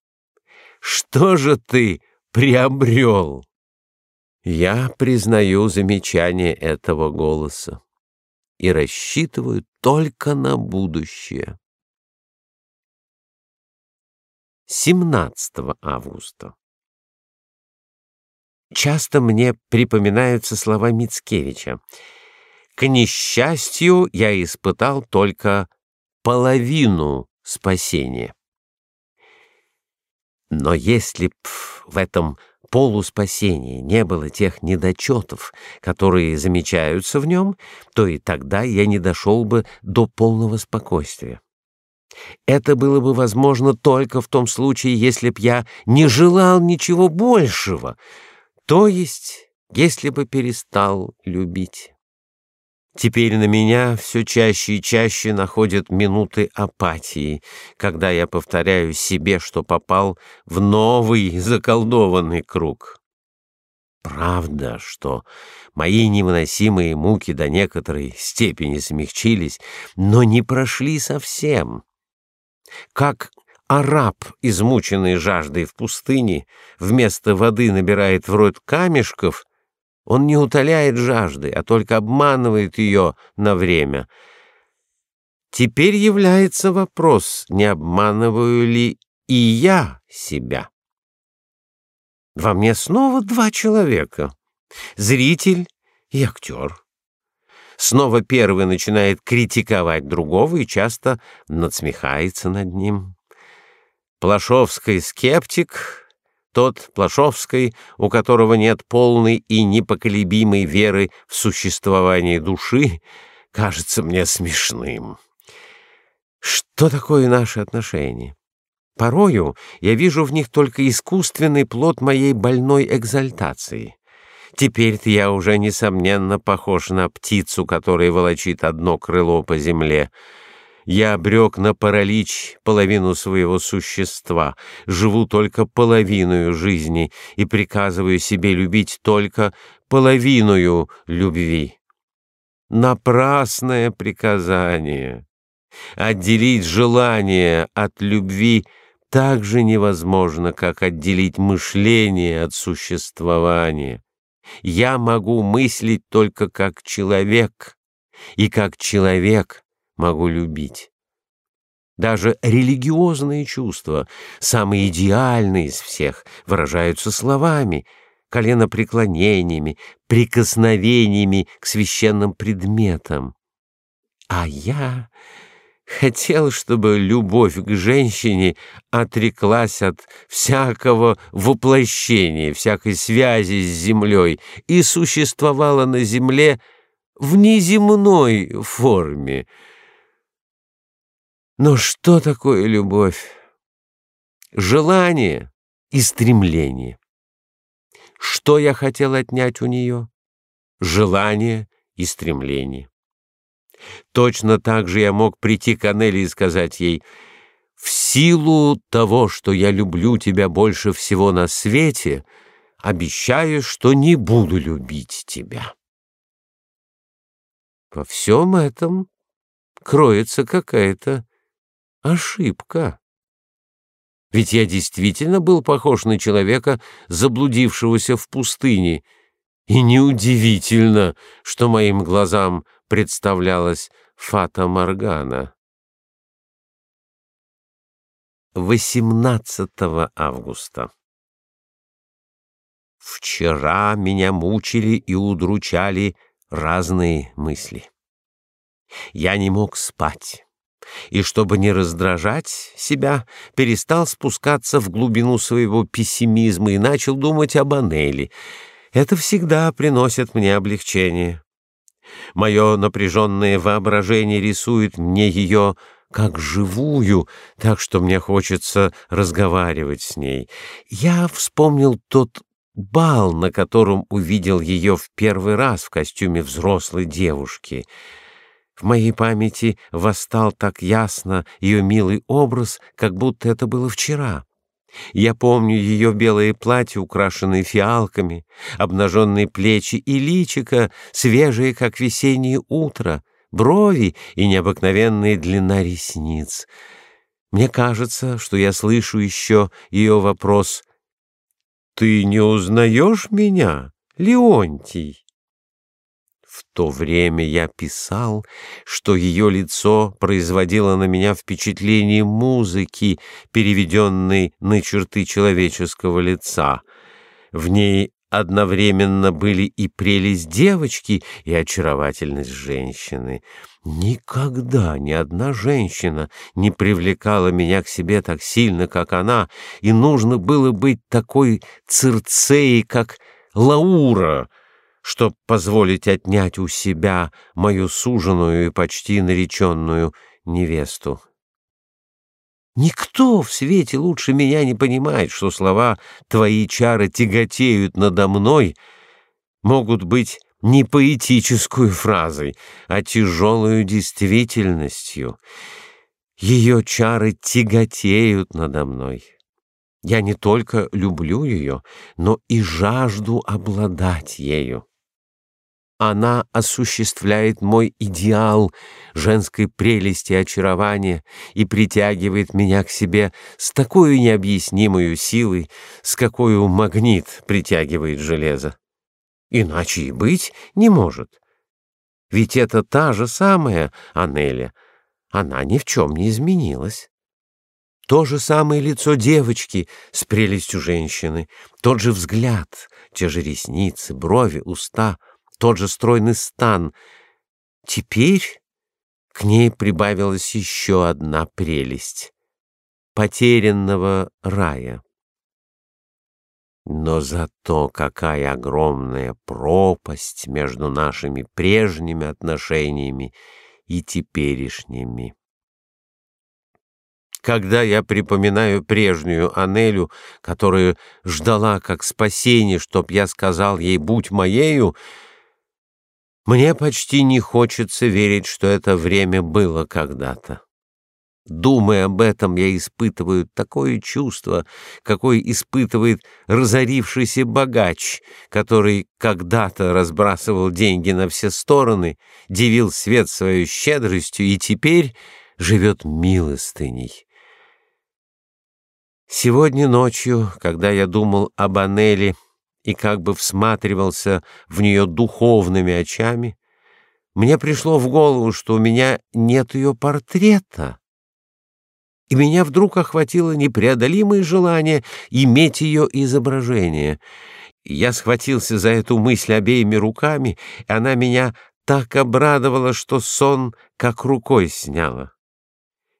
S1: Что же ты приобрел? Я признаю замечание этого голоса и рассчитываю только на будущее. 17 августа. Часто мне припоминаются слова Мицкевича. К несчастью, я испытал только половину спасения. Но если б в этом полуспасении не было тех недочетов, которые замечаются в нем, то и тогда я не дошел бы до полного спокойствия. Это было бы возможно только в том случае, если б я не желал ничего большего, то есть, если бы перестал любить. Теперь на меня все чаще и чаще находят минуты апатии, когда я повторяю себе, что попал в новый заколдованный круг. Правда, что мои невыносимые муки до некоторой степени смягчились, но не прошли совсем. Как араб, измученный жаждой в пустыне, вместо воды набирает в рот камешков, он не утоляет жажды, а только обманывает ее на время. Теперь является вопрос, не обманываю ли и я себя. Во мне снова два человека — зритель и актер. Снова первый начинает критиковать другого и часто надсмехается над ним. Плашовский скептик, тот Плашовский, у которого нет полной и непоколебимой веры в существование души, кажется мне смешным. Что такое наши отношения? Порою я вижу в них только искусственный плод моей больной экзальтации. Теперь-то я уже, несомненно, похож на птицу, которая волочит одно крыло по земле. Я обрек на паралич половину своего существа, живу только половиною жизни и приказываю себе любить только половиною любви. Напрасное приказание. Отделить желание от любви так же невозможно, как отделить мышление от существования. Я могу мыслить только как человек, и как человек могу любить. Даже религиозные чувства, самые идеальные из всех, выражаются словами, коленопреклонениями, прикосновениями к священным предметам. А я хотел, чтобы любовь к женщине отреклась от всякого воплощения, всякой связи с землей и существовала на земле в неземной форме. Но что такое любовь? Желание и стремление. Что я хотел отнять у нее? Желание и стремление. Точно так же я мог прийти к Анели и сказать ей, «В силу того, что я люблю тебя больше всего на свете, обещаю, что не буду любить тебя». Во всем этом кроется какая-то ошибка. Ведь я действительно был похож на человека, заблудившегося в пустыне, и неудивительно, что моим глазам представлялась Фата Моргана. 18 августа Вчера меня мучили и удручали разные мысли. Я не мог спать и, чтобы не раздражать себя, перестал спускаться в глубину своего пессимизма и начал думать об Анели. Это всегда приносит мне облегчение. Мое напряженное воображение рисует мне ее как живую, так что мне хочется разговаривать с ней. Я вспомнил тот бал, на котором увидел ее в первый раз в костюме взрослой девушки — в моей памяти восстал так ясно ее милый образ, как будто это было вчера. Я помню ее белое платье, украшенное фиалками, обнаженные плечи и личико, свежие, как весеннее утро, брови и необыкновенная длина ресниц. Мне кажется, что я слышу еще ее вопрос «Ты не узнаешь меня, Леонтий?» В то время я писал, что ее лицо производило на меня впечатление музыки, переведенной на черты человеческого лица. В ней одновременно были и прелесть девочки, и очаровательность женщины. Никогда ни одна женщина не привлекала меня к себе так сильно, как она, и нужно было быть такой цирцеей, как Лаура — чтоб позволить отнять у себя мою суженую и почти нареченную невесту. Никто в свете лучше меня не понимает, что слова «твои чары тяготеют надо мной» могут быть не поэтическую фразой, а тяжелую действительностью. Ее чары тяготеют надо мной. Я не только люблю ее, но и жажду обладать ею. Она осуществляет мой идеал женской прелести и очарования и притягивает меня к себе с такой необъяснимой силой, с какой магнит притягивает железо. Иначе и быть не может. Ведь это та же самая Анеля. Она ни в чем не изменилась. То же самое лицо девочки с прелестью женщины, тот же взгляд, те же ресницы, брови, уста — тот же стройный стан. Теперь к ней прибавилась еще одна прелесть — потерянного рая. Но зато какая огромная пропасть между нашими прежними отношениями и теперешними. Когда я припоминаю прежнюю Анелю, которая ждала как спасение, чтоб я сказал ей «будь моею», мне почти не хочется верить, что это время было когда-то. Думая об этом, я испытываю такое чувство, какое испытывает разорившийся богач, который когда-то разбрасывал деньги на все стороны, дивил свет своей щедростью и теперь живет милостыней. Сегодня ночью, когда я думал об Анели, и как бы всматривался в нее духовными очами, мне пришло в голову, что у меня нет ее портрета. И меня вдруг охватило непреодолимое желание иметь ее изображение. Я схватился за эту мысль обеими руками, и она меня так обрадовала, что сон как рукой сняла.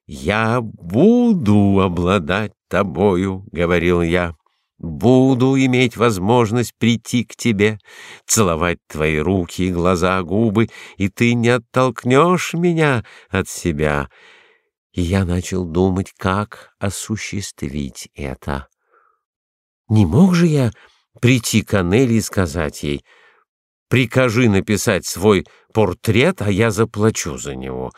S1: «Я буду обладать тобою», — говорил я. «Буду иметь возможность прийти к тебе, целовать твои руки, глаза, губы, и ты не оттолкнешь меня от себя». И я начал думать, как осуществить это. Не мог же я прийти к Анели и сказать ей, «Прикажи написать свой портрет, а я заплачу за него».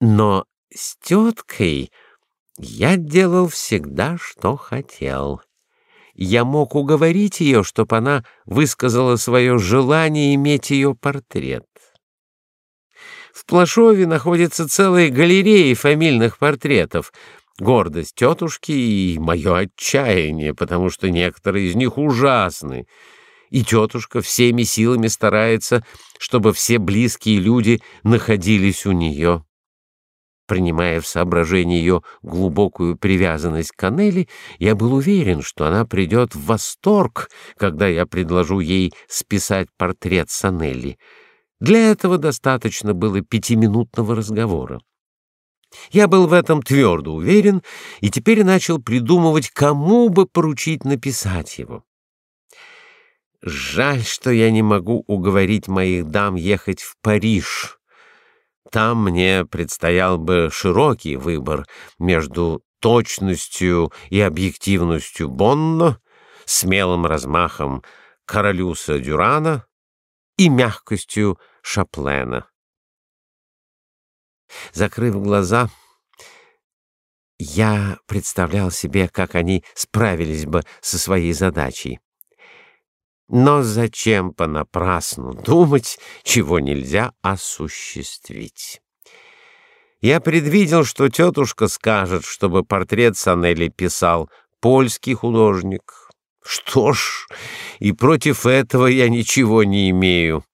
S1: Но с теткой я делал всегда, что хотел. Я мог уговорить ее, чтобы она высказала свое желание иметь ее портрет. В Плашове находится целая галерея фамильных портретов. Гордость тетушки и мое отчаяние, потому что некоторые из них ужасны. И тетушка всеми силами старается, чтобы все близкие люди находились у нее. Принимая в соображение ее глубокую привязанность к Анели, я был уверен, что она придет в восторг, когда я предложу ей списать портрет с Анели. Для этого достаточно было пятиминутного разговора. Я был в этом твердо уверен и теперь начал придумывать, кому бы поручить написать его. Жаль, что я не могу уговорить моих дам ехать в Париж, там мне предстоял бы широкий выбор между точностью и объективностью Бонно, смелым размахом Королюса Дюрана и мягкостью Шаплена. Закрыв глаза, я представлял себе, как они справились бы со своей задачей. Но зачем понапрасну думать, чего нельзя осуществить? Я предвидел, что тетушка скажет, чтобы портрет Санели писал польский художник. Что ж, и против этого я ничего не имею.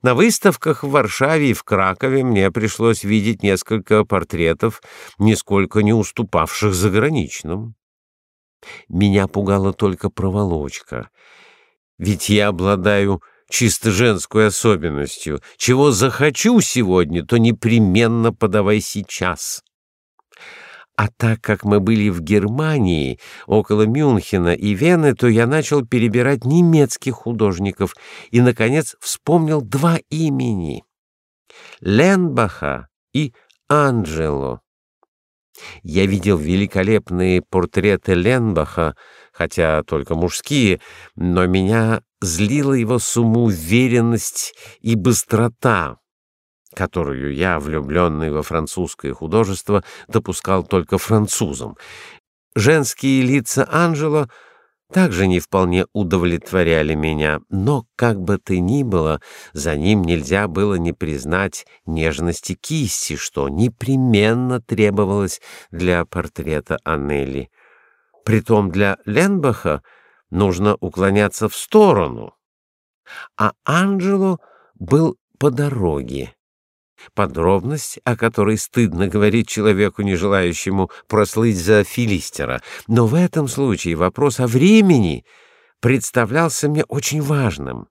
S1: На выставках в Варшаве и в Кракове мне пришлось видеть несколько портретов, нисколько не уступавших заграничным. Меня пугала только проволочка — ведь я обладаю чисто женской особенностью. Чего захочу сегодня, то непременно подавай сейчас. А так как мы были в Германии, около Мюнхена и Вены, то я начал перебирать немецких художников и, наконец, вспомнил два имени — Ленбаха и Анджело. Я видел великолепные портреты Ленбаха, хотя только мужские, но меня злила его самоуверенность и быстрота, которую я, влюбленный во французское художество, допускал только французам. Женские лица Анжело также не вполне удовлетворяли меня, но, как бы то ни было, за ним нельзя было не признать нежности кисти, что непременно требовалось для портрета Аннели. Притом для Ленбаха нужно уклоняться в сторону, а Анджело был по дороге. Подробность, о которой стыдно говорить человеку, не желающему прослыть за филистера. Но в этом случае вопрос о времени представлялся мне очень важным.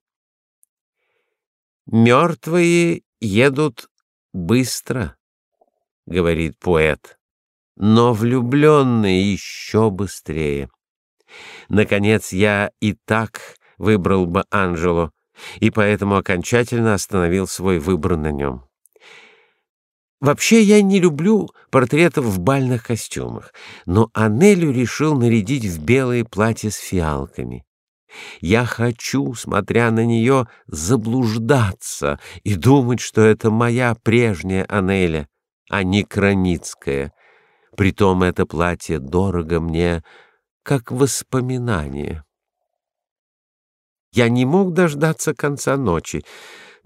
S1: «Мертвые едут быстро», — говорит поэт но влюбленные еще быстрее. Наконец, я и так выбрал бы Анжело, и поэтому окончательно остановил свой выбор на нем. Вообще я не люблю портретов в бальных костюмах, но Анелю решил нарядить в белое платье с фиалками. Я хочу, смотря на нее, заблуждаться и думать, что это моя прежняя Анеля, а не Краницкая, Притом это платье дорого мне, как воспоминание. Я не мог дождаться конца ночи,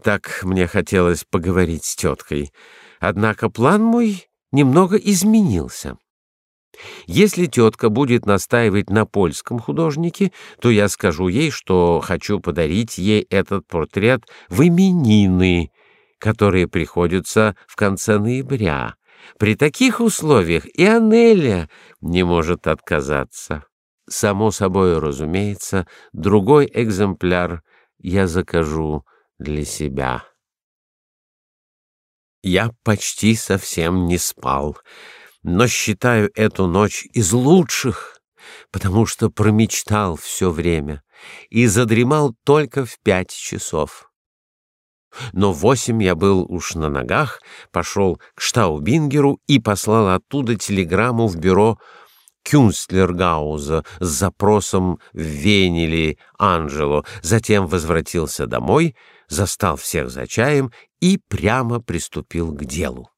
S1: так мне хотелось поговорить с теткой. Однако план мой немного изменился. Если тетка будет настаивать на польском художнике, то я скажу ей, что хочу подарить ей этот портрет в именины, которые приходятся в конце ноября, при таких условиях и Анеля не может отказаться. само собой разумеется, другой экземпляр я закажу для себя. Я почти совсем не спал, но считаю эту ночь из лучших, потому что промечтал все время и задремал только в пять часов. Но восемь я был уж на ногах, пошел к Штаубингеру и послал оттуда телеграмму в бюро Кюнстлергауза с запросом в Венели Анжело, затем возвратился домой, застал всех за чаем и прямо приступил к делу.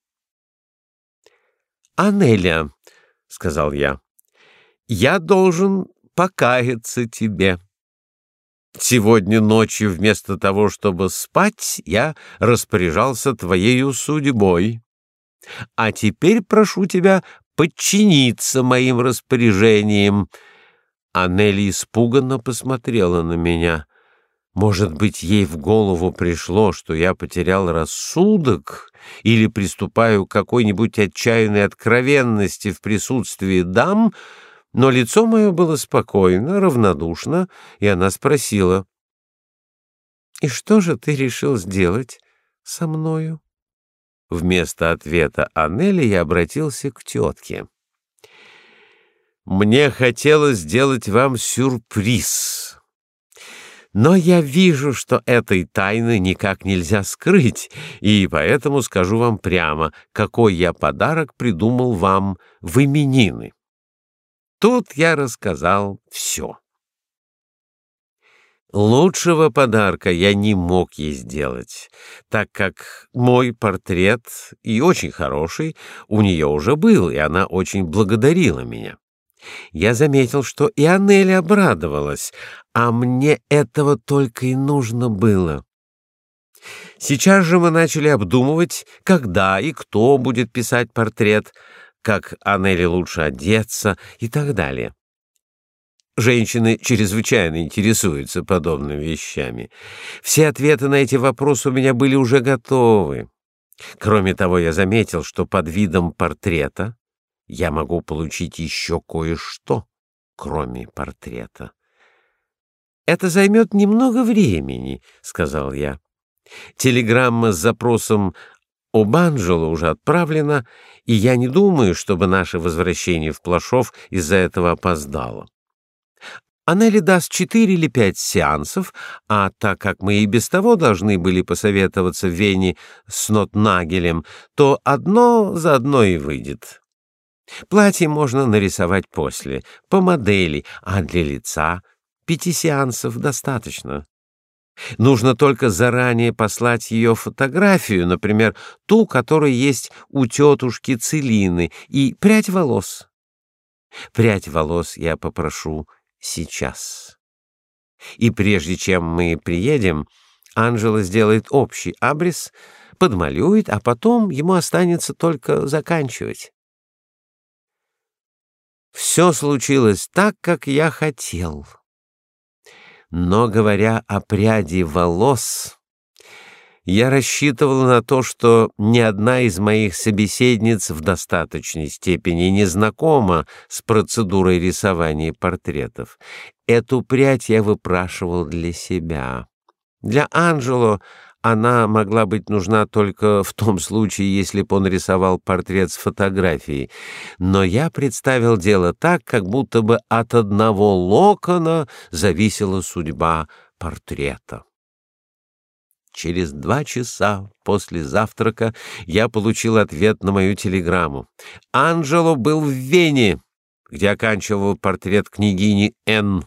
S1: «Анеля», — сказал я, — «я должен покаяться тебе». Сегодня ночью вместо того, чтобы спать, я распоряжался твоей судьбой. А теперь прошу тебя подчиниться моим распоряжениям. Анели испуганно посмотрела на меня. Может быть, ей в голову пришло, что я потерял рассудок или приступаю к какой-нибудь отчаянной откровенности в присутствии дам, но лицо мое было спокойно, равнодушно, и она спросила: "И что же ты решил сделать со мною?" Вместо ответа Анели я обратился к тетке. Мне хотелось сделать вам сюрприз. Но я вижу, что этой тайны никак нельзя скрыть, и поэтому скажу вам прямо, какой я подарок придумал вам в именины. Тут я рассказал все. Лучшего подарка я не мог ей сделать, так как мой портрет, и очень хороший, у нее уже был, и она очень благодарила меня. Я заметил, что и Аннели обрадовалась, а мне этого только и нужно было. Сейчас же мы начали обдумывать, когда и кто будет писать портрет, как Аннели лучше одеться и так далее. Женщины чрезвычайно интересуются подобными вещами. Все ответы на эти вопросы у меня были уже готовы. Кроме того, я заметил, что под видом портрета я могу получить еще кое-что, кроме портрета. Это займет немного времени, сказал я. Телеграмма с запросом об Анжело уже отправлена, и я не думаю, чтобы наше возвращение в Плашов из-за этого опоздало. Анели даст четыре или пять сеансов, а так как мы и без того должны были посоветоваться в Вене с Нотнагелем, то одно за одно и выйдет. Платье можно нарисовать после, по модели, а для лица пяти сеансов достаточно. Нужно только заранее послать ее фотографию, например, ту, которая есть у тетушки Целины, и прядь волос. Прядь волос я попрошу сейчас. И прежде чем мы приедем, Анжела сделает общий абрис, подмалюет, а потом ему останется только заканчивать. Все случилось так, как я хотел. Но говоря о пряди волос, я рассчитывал на то, что ни одна из моих собеседниц в достаточной степени не знакома с процедурой рисования портретов. Эту прядь я выпрашивал для себя. Для Анжело она могла быть нужна только в том случае, если бы он рисовал портрет с фотографией. Но я представил дело так, как будто бы от одного локона зависела судьба портрета. Через два часа после завтрака я получил ответ на мою телеграмму. Анжело был в Вене, где оканчивал портрет княгини Н.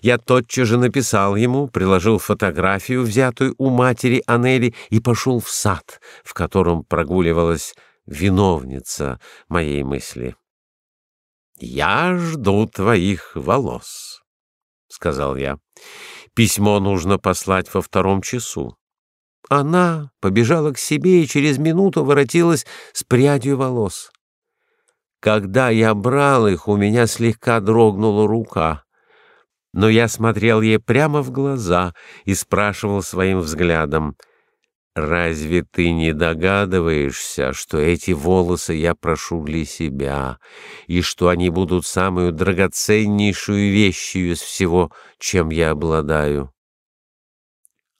S1: Я тотчас же написал ему, приложил фотографию, взятую у матери Анели, и пошел в сад, в котором прогуливалась виновница моей мысли. «Я жду твоих волос», — сказал я. Письмо нужно послать во втором часу. Она побежала к себе и через минуту воротилась с прядью волос. Когда я брал их, у меня слегка дрогнула рука. Но я смотрел ей прямо в глаза и спрашивал своим взглядом: Разве ты не догадываешься, что эти волосы я прошу для себя, и что они будут самую драгоценнейшую вещью из всего, чем я обладаю?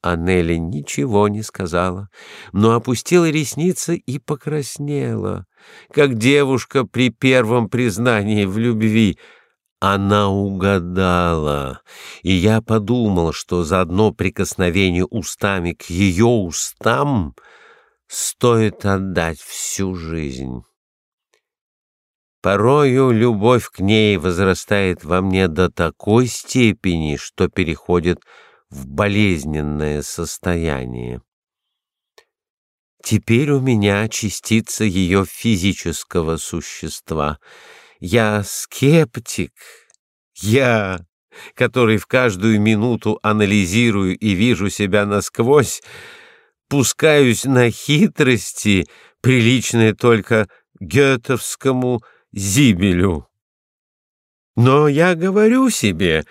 S1: Аннели ничего не сказала, но опустила ресницы и покраснела, как девушка при первом признании в любви — она угадала, и я подумал, что за одно прикосновение устами к ее устам стоит отдать всю жизнь. Порою любовь к ней возрастает во мне до такой степени, что переходит в болезненное состояние. Теперь у меня частица ее физического существа — я скептик. Я, который в каждую минуту анализирую и вижу себя насквозь, пускаюсь на хитрости, приличные только гетовскому Зибелю. Но я говорю себе,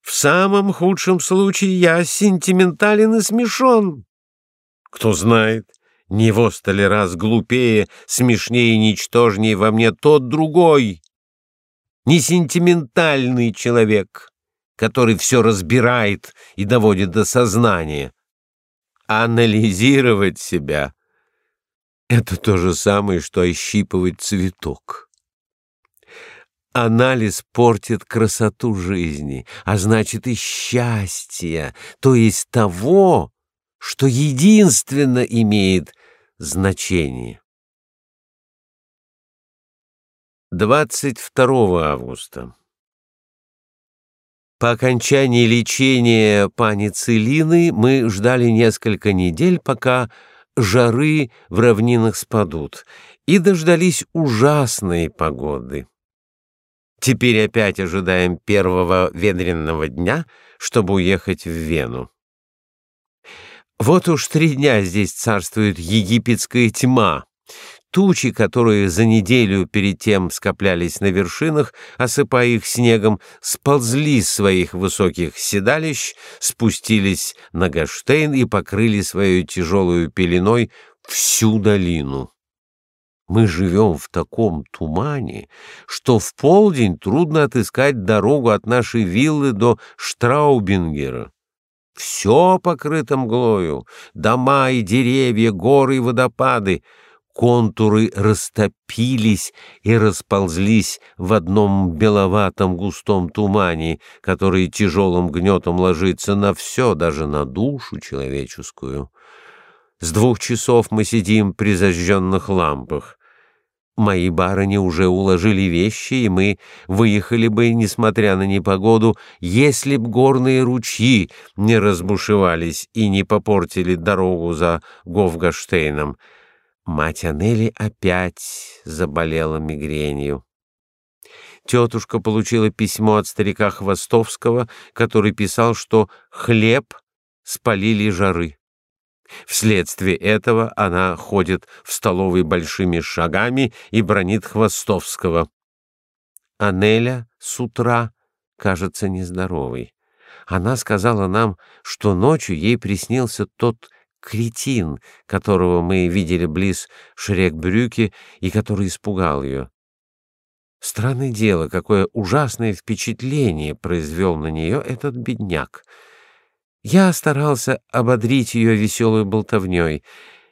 S1: в самом худшем случае я сентиментален и смешон. Кто знает, не во ли раз глупее, смешнее и ничтожнее во мне тот другой, не сентиментальный человек, который все разбирает и доводит до сознания. Анализировать себя — это то же самое, что ощипывать цветок. Анализ портит красоту жизни, а значит и счастье, то есть того, что единственно имеет значение. 22 августа. По окончании лечения пани Целины мы ждали несколько недель, пока жары в равнинах спадут, и дождались ужасной погоды. Теперь опять ожидаем первого ветренного дня, чтобы уехать в Вену. Вот уж три дня здесь царствует египетская тьма. Тучи, которые за неделю перед тем скоплялись на вершинах, осыпая их снегом, сползли с своих высоких седалищ, спустились на Гаштейн и покрыли своей тяжелую пеленой всю долину. Мы живем в таком тумане, что в полдень трудно отыскать дорогу от нашей виллы до Штраубингера. Все покрыто мглою, дома и деревья, горы и водопады. Контуры растопились и расползлись в одном беловатом густом тумане, который тяжелым гнетом ложится на все, даже на душу человеческую. С двух часов мы сидим при зажженных лампах. Мои барыни уже уложили вещи, и мы выехали бы, несмотря на непогоду, если б горные ручьи не разбушевались и не попортили дорогу за Говгаштейном. Мать Анели опять заболела мигренью. Тетушка получила письмо от старика Хвостовского, который писал, что хлеб спалили жары. Вследствие этого она ходит в столовой большими шагами и бронит Хвостовского. Анеля с утра кажется нездоровой. Она сказала нам, что ночью ей приснился тот кретин, которого мы видели близ Шрекбрюки и который испугал ее. Странное дело, какое ужасное впечатление произвел на нее этот бедняк — я старался ободрить ее веселой болтовней.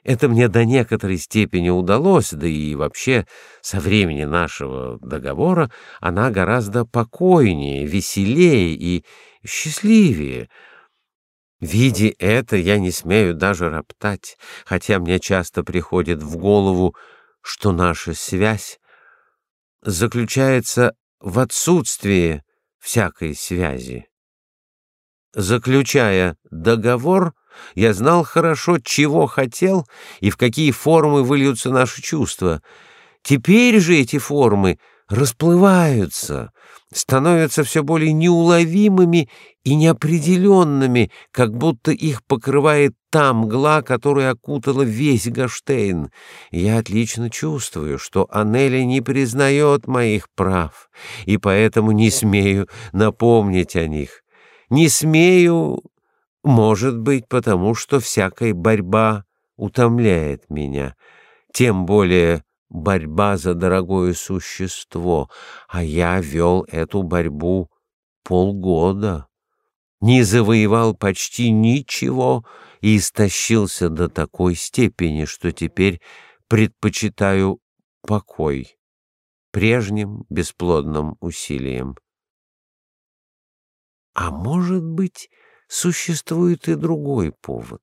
S1: Это мне до некоторой степени удалось, да и вообще со времени нашего договора она гораздо покойнее, веселее и счастливее. Видя это, я не смею даже роптать, хотя мне часто приходит в голову, что наша связь заключается в отсутствии всякой связи. Заключая договор, я знал хорошо, чего хотел и в какие формы выльются наши чувства. Теперь же эти формы расплываются, становятся все более неуловимыми и неопределенными, как будто их покрывает та мгла, которая окутала весь Гаштейн. Я отлично чувствую, что Анеля не признает моих прав, и поэтому не смею напомнить о них. Не смею, может быть, потому что всякая борьба утомляет меня, тем более борьба за дорогое существо, а я вел эту борьбу полгода, не завоевал почти ничего и истощился до такой степени, что теперь предпочитаю покой прежним бесплодным усилием. А может быть, существует и другой повод.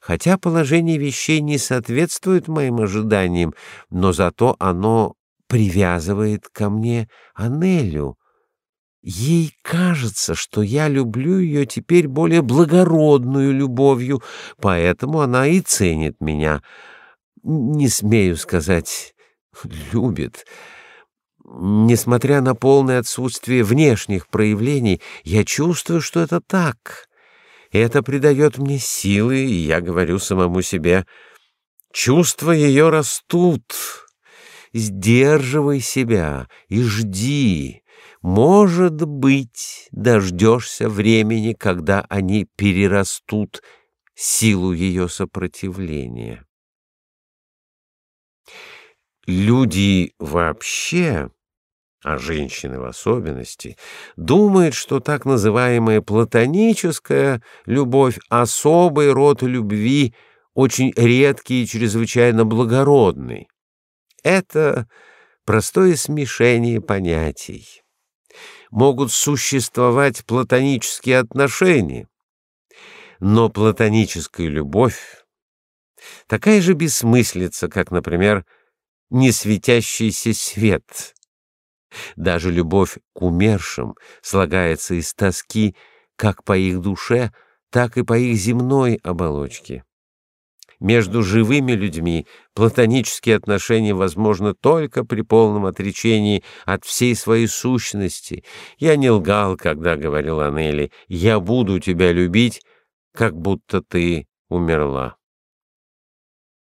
S1: Хотя положение вещей не соответствует моим ожиданиям, но зато оно привязывает ко мне Анелю. Ей кажется, что я люблю ее теперь более благородную любовью, поэтому она и ценит меня. Не смею сказать «любит». Несмотря на полное отсутствие внешних проявлений, я чувствую, что это так. Это придает мне силы, и я говорю самому себе, чувства ее растут. Сдерживай себя и жди. Может быть, дождешься времени, когда они перерастут силу ее сопротивления. Люди вообще а женщины в особенности, думают, что так называемая платоническая любовь — особый род любви, очень редкий и чрезвычайно благородный. Это простое смешение понятий. Могут существовать платонические отношения, но платоническая любовь — такая же бессмыслица, как, например, несветящийся свет — даже любовь к умершим слагается из тоски как по их душе, так и по их земной оболочке. Между живыми людьми платонические отношения возможны только при полном отречении от всей своей сущности. Я не лгал, когда говорил Анели, «Я буду тебя любить, как будто ты умерла».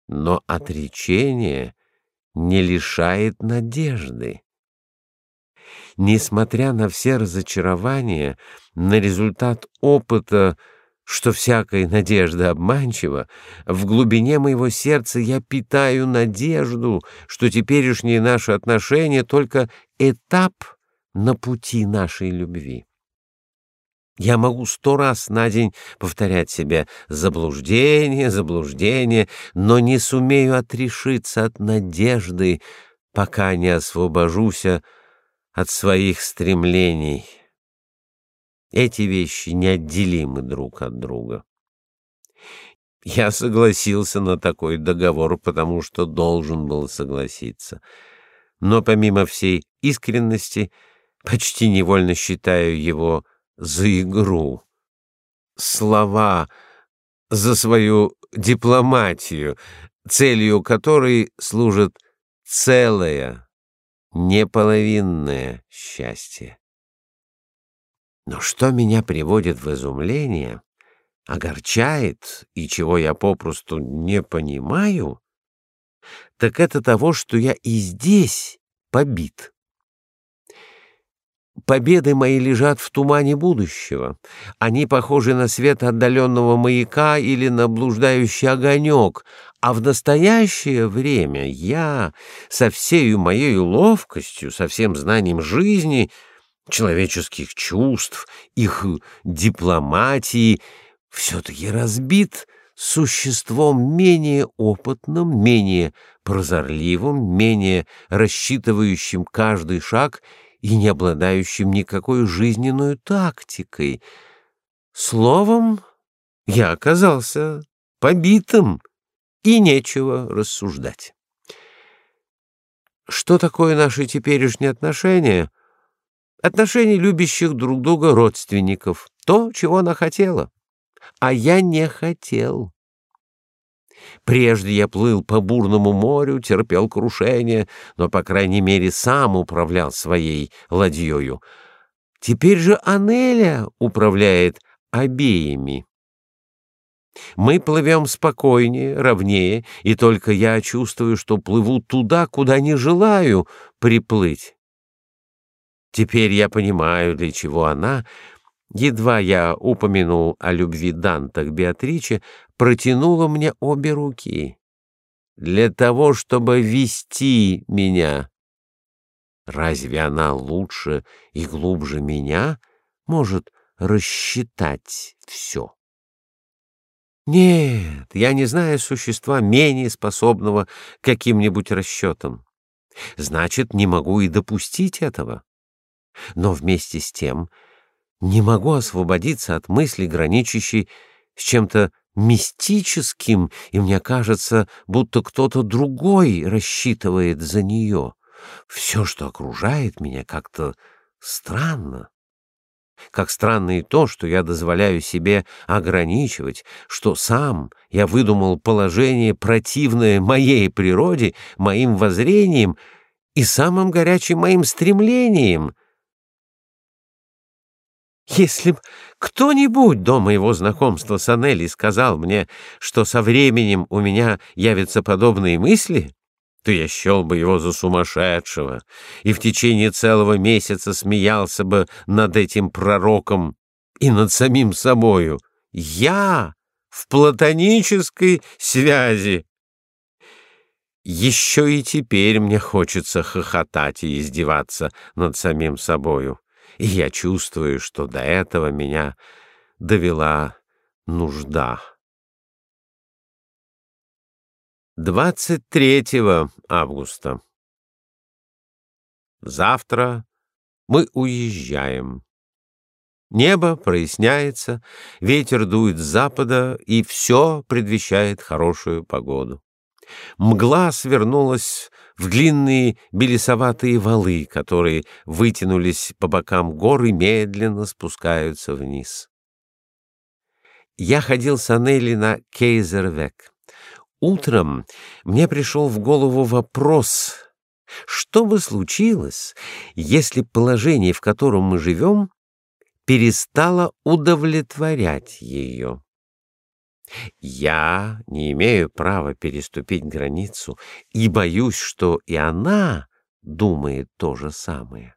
S1: Но отречение не лишает надежды. Несмотря на все разочарования, на результат опыта, что всякая надежда обманчива, в глубине моего сердца я питаю надежду, что теперешние наши отношения только этап на пути нашей любви. Я могу сто раз на день повторять себе «заблуждение, заблуждение», но не сумею отрешиться от надежды, пока не освобожусь от своих стремлений. Эти вещи неотделимы друг от друга. Я согласился на такой договор, потому что должен был согласиться. Но помимо всей искренности, почти невольно считаю его за игру. Слова за свою дипломатию, целью которой служит целая не половинное счастье. Но что меня приводит в изумление, огорчает и чего я попросту не понимаю, так это того, что я и здесь побит. Победы мои лежат в тумане будущего. Они похожи на свет отдаленного маяка или на блуждающий огонек, а в настоящее время я со всей моей ловкостью, со всем знанием жизни, человеческих чувств, их дипломатии, все-таки разбит существом менее опытным, менее прозорливым, менее рассчитывающим каждый шаг и не обладающим никакой жизненной тактикой. Словом, я оказался побитым, и нечего рассуждать. Что такое наши теперешние отношения? Отношения любящих друг друга родственников. То, чего она хотела. А я не хотел. Прежде я плыл по бурному морю, терпел крушение, но, по крайней мере, сам управлял своей ладьёю. Теперь же Анеля управляет обеими. Мы плывем спокойнее, ровнее, и только я чувствую, что плыву туда, куда не желаю приплыть. Теперь я понимаю, для чего она едва я упомянул о любви Данта к Беатриче, протянула мне обе руки для того, чтобы вести меня. Разве она лучше и глубже меня может рассчитать все? Нет, я не знаю существа менее способного каким-нибудь расчетам. Значит, не могу и допустить этого. Но вместе с тем не могу освободиться от мысли, граничащей с чем-то мистическим, и мне кажется, будто кто-то другой рассчитывает за нее. Все, что окружает меня, как-то странно. Как странно и то, что я дозволяю себе ограничивать, что сам я выдумал положение, противное моей природе, моим воззрениям и самым горячим моим стремлением. Если б кто-нибудь до моего знакомства с Анелли сказал мне, что со временем у меня явятся подобные мысли, то я счел бы его за сумасшедшего и в течение целого месяца смеялся бы над этим пророком и над самим собою. Я в платонической связи. Еще и теперь мне хочется хохотать и издеваться над самим собою, и я чувствую, что до этого меня довела нужда. 23 августа. Завтра мы уезжаем. Небо проясняется, ветер дует с запада, и все предвещает хорошую погоду. Мгла свернулась в длинные белесоватые валы, которые вытянулись по бокам гор и медленно спускаются вниз. Я ходил с Анели на Кейзервек. Утром мне пришел в голову вопрос, что бы случилось, если положение, в котором мы живем, перестало удовлетворять ее. Я не имею права переступить границу и боюсь, что и она думает то же самое.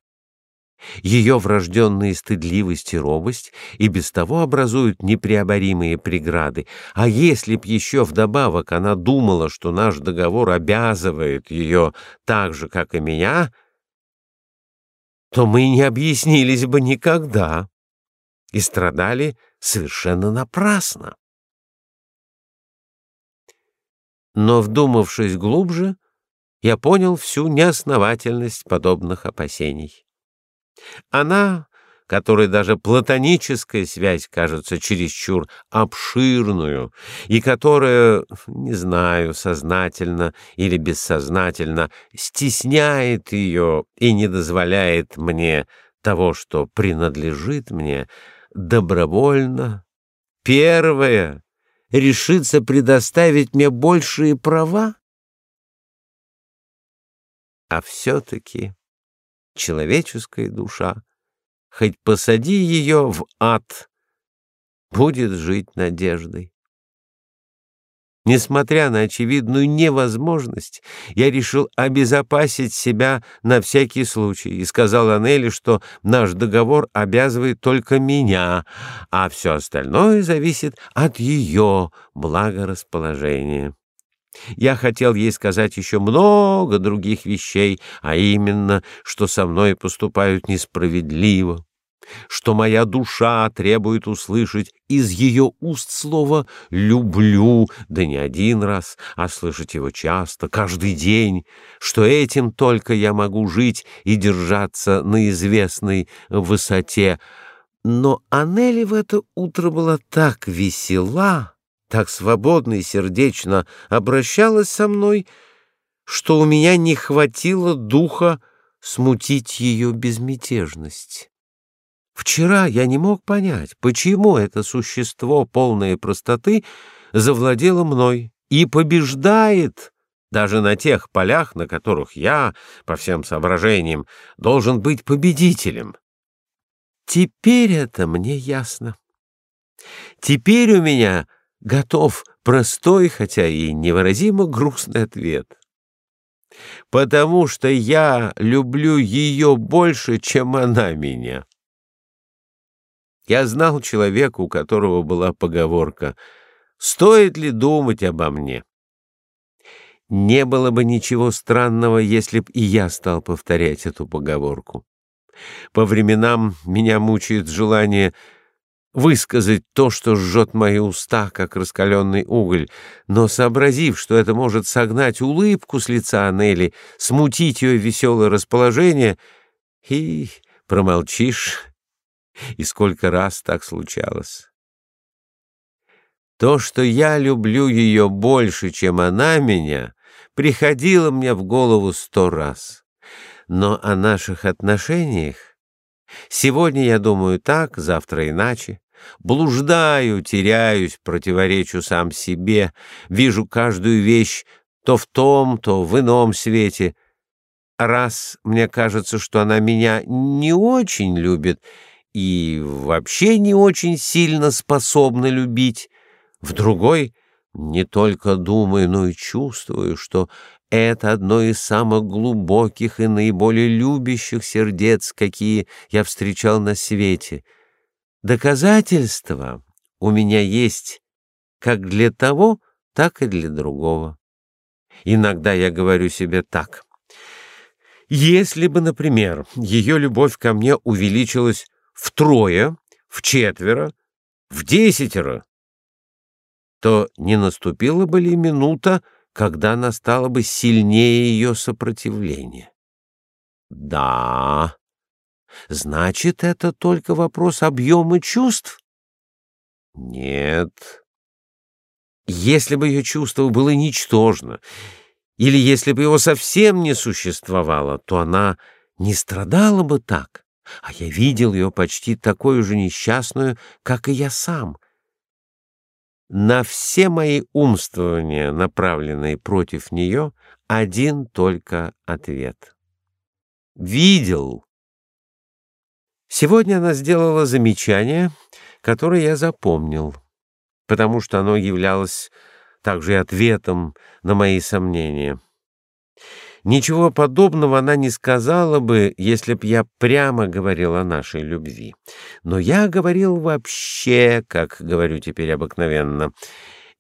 S1: Ее врожденные стыдливость и робость и без того образуют непреоборимые преграды, а если б еще вдобавок она думала, что наш договор обязывает ее так же, как и меня, то мы не объяснились бы никогда и страдали совершенно напрасно. Но, вдумавшись глубже, я понял всю неосновательность подобных опасений. Она, которой даже платоническая связь кажется чересчур обширную, и которая, не знаю, сознательно или бессознательно, стесняет ее и не дозволяет мне того, что принадлежит мне, добровольно, первая, решится предоставить мне большие права? А все-таки человеческая душа, хоть посади ее в ад, будет жить надеждой. Несмотря на очевидную невозможность, я решил обезопасить себя на всякий случай и сказал Анели, что наш договор обязывает только меня, а все остальное зависит от ее благорасположения. Я хотел ей сказать еще много других вещей, а именно, что со мной поступают несправедливо, что моя душа требует услышать из ее уст слово «люблю», да не один раз, а слышать его часто, каждый день, что этим только я могу жить и держаться на известной высоте. Но Анели в это утро была так весела, так свободно и сердечно обращалась со мной, что у меня не хватило духа смутить ее безмятежность. Вчера я не мог понять, почему это существо полное простоты завладело мной и побеждает даже на тех полях, на которых я, по всем соображениям, должен быть победителем. Теперь это мне ясно. Теперь у меня готов простой, хотя и невыразимо грустный ответ. Потому что я люблю ее больше, чем она меня. Я знал человека, у которого была поговорка «Стоит ли думать обо мне?» Не было бы ничего странного, если б и я стал повторять эту поговорку. По временам меня мучает желание высказать то, что жжет мои уста, как раскаленный уголь, но, сообразив, что это может согнать улыбку с лица Анели, смутить ее веселое расположение, и промолчишь, и сколько раз так случалось. То, что я люблю ее больше, чем она меня, приходило мне в голову сто раз. Но о наших отношениях сегодня я думаю так, завтра иначе. Блуждаю, теряюсь, противоречу сам себе, вижу каждую вещь то в том, то в ином свете. Раз мне кажется, что она меня не очень любит и вообще не очень сильно способна любить, в другой не только думаю, но и чувствую, что это одно из самых глубоких и наиболее любящих сердец, какие я встречал на свете. Доказательства у меня есть как для того, так и для другого. Иногда я говорю себе так. Если бы, например, ее любовь ко мне увеличилась втрое, в четверо, в десятеро, то не наступила бы ли минута, когда настало бы сильнее ее сопротивление? Да. Значит, это только вопрос объема чувств? Нет. Если бы ее чувство было ничтожно, или если бы его совсем не существовало, то она не страдала бы так, а я видел ее почти такой же несчастную, как и я сам — на все мои умствования, направленные против нее, один только ответ. Видел. Сегодня она сделала замечание, которое я запомнил, потому что оно являлось также и ответом на мои сомнения. Ничего подобного она не сказала бы, если б я прямо говорил о нашей любви. Но я говорил вообще, как говорю теперь обыкновенно.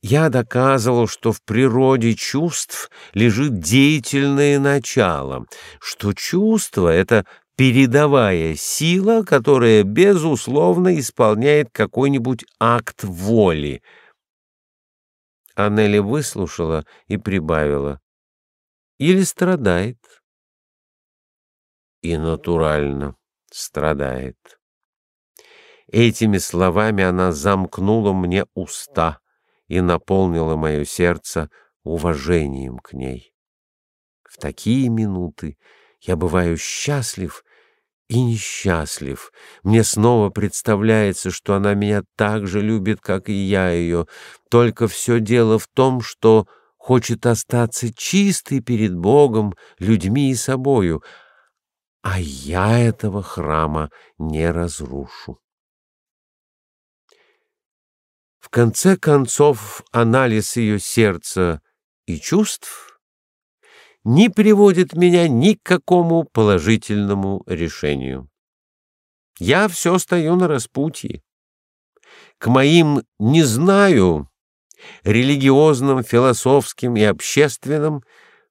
S1: Я доказывал, что в природе чувств лежит деятельное начало, что чувство — это передовая сила, которая, безусловно, исполняет какой-нибудь акт воли. Аннели выслушала и прибавила или страдает. И натурально страдает. Этими словами она замкнула мне уста и наполнила мое сердце уважением к ней. В такие минуты я бываю счастлив и несчастлив. Мне снова представляется, что она меня так же любит, как и я ее. Только все дело в том, что хочет остаться чистой перед Богом, людьми и собою, а я этого храма не разрушу. В конце концов, анализ ее сердца и чувств не приводит меня ни к какому положительному решению. Я все стою на распутье. К моим «не знаю» религиозным, философским и общественным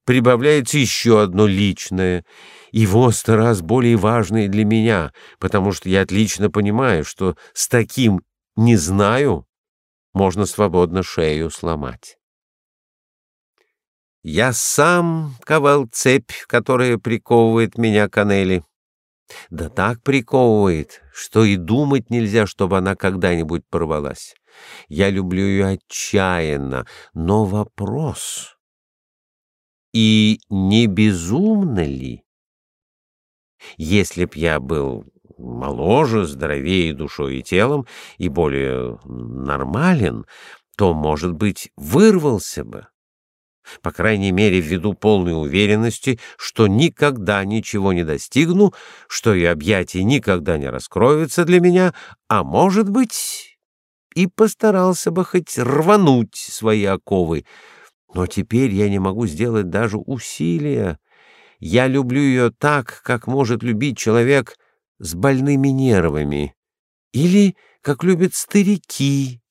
S1: прибавляется еще одно личное, и в сто раз более важное для меня, потому что я отлично понимаю, что с таким «не знаю» можно свободно шею сломать. Я сам ковал цепь, которая приковывает меня к Анели. Да так приковывает, что и думать нельзя, чтобы она когда-нибудь порвалась. Я люблю ее отчаянно, но вопрос... И не безумно ли? Если б я был моложе, здоровее душой и телом и более нормален, то, может быть, вырвался бы. По крайней мере, ввиду полной уверенности, что никогда ничего не достигну, что и объятия никогда не раскроются для меня, а, может быть, и постарался бы хоть рвануть свои оковы. Но теперь я не могу сделать даже усилия. Я люблю ее так, как может любить человек с больными нервами, Или, как любят старики,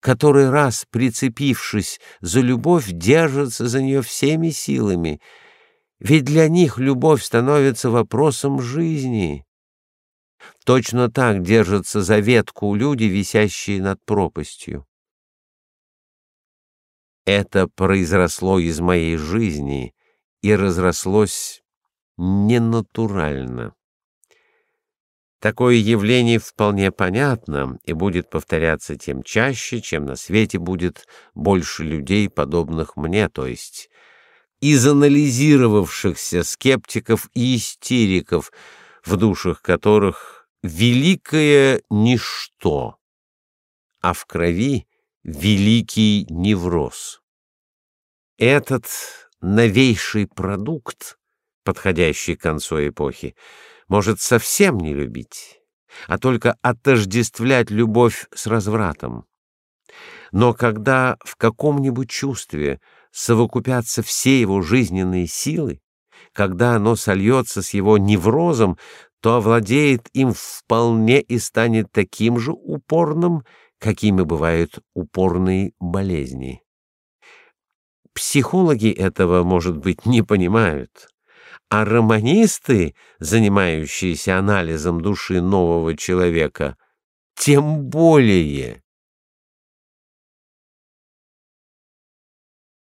S1: которые, раз прицепившись за любовь, держатся за нее всеми силами, ведь для них любовь становится вопросом жизни. Точно так держатся за ветку люди, висящие над пропастью. Это произросло из моей жизни и разрослось ненатурально. Такое явление вполне понятно и будет повторяться тем чаще, чем на свете будет больше людей, подобных мне, то есть из анализировавшихся скептиков и истериков, в душах которых великое ничто, а в крови великий невроз. Этот новейший продукт, подходящий к концу эпохи, может совсем не любить, а только отождествлять любовь с развратом. Но когда в каком-нибудь чувстве совокупятся все его жизненные силы, когда оно сольется с его неврозом, то овладеет им вполне и станет таким же упорным, какими бывают упорные болезни. Психологи этого, может быть, не понимают, а романисты, занимающиеся анализом души нового человека, тем более.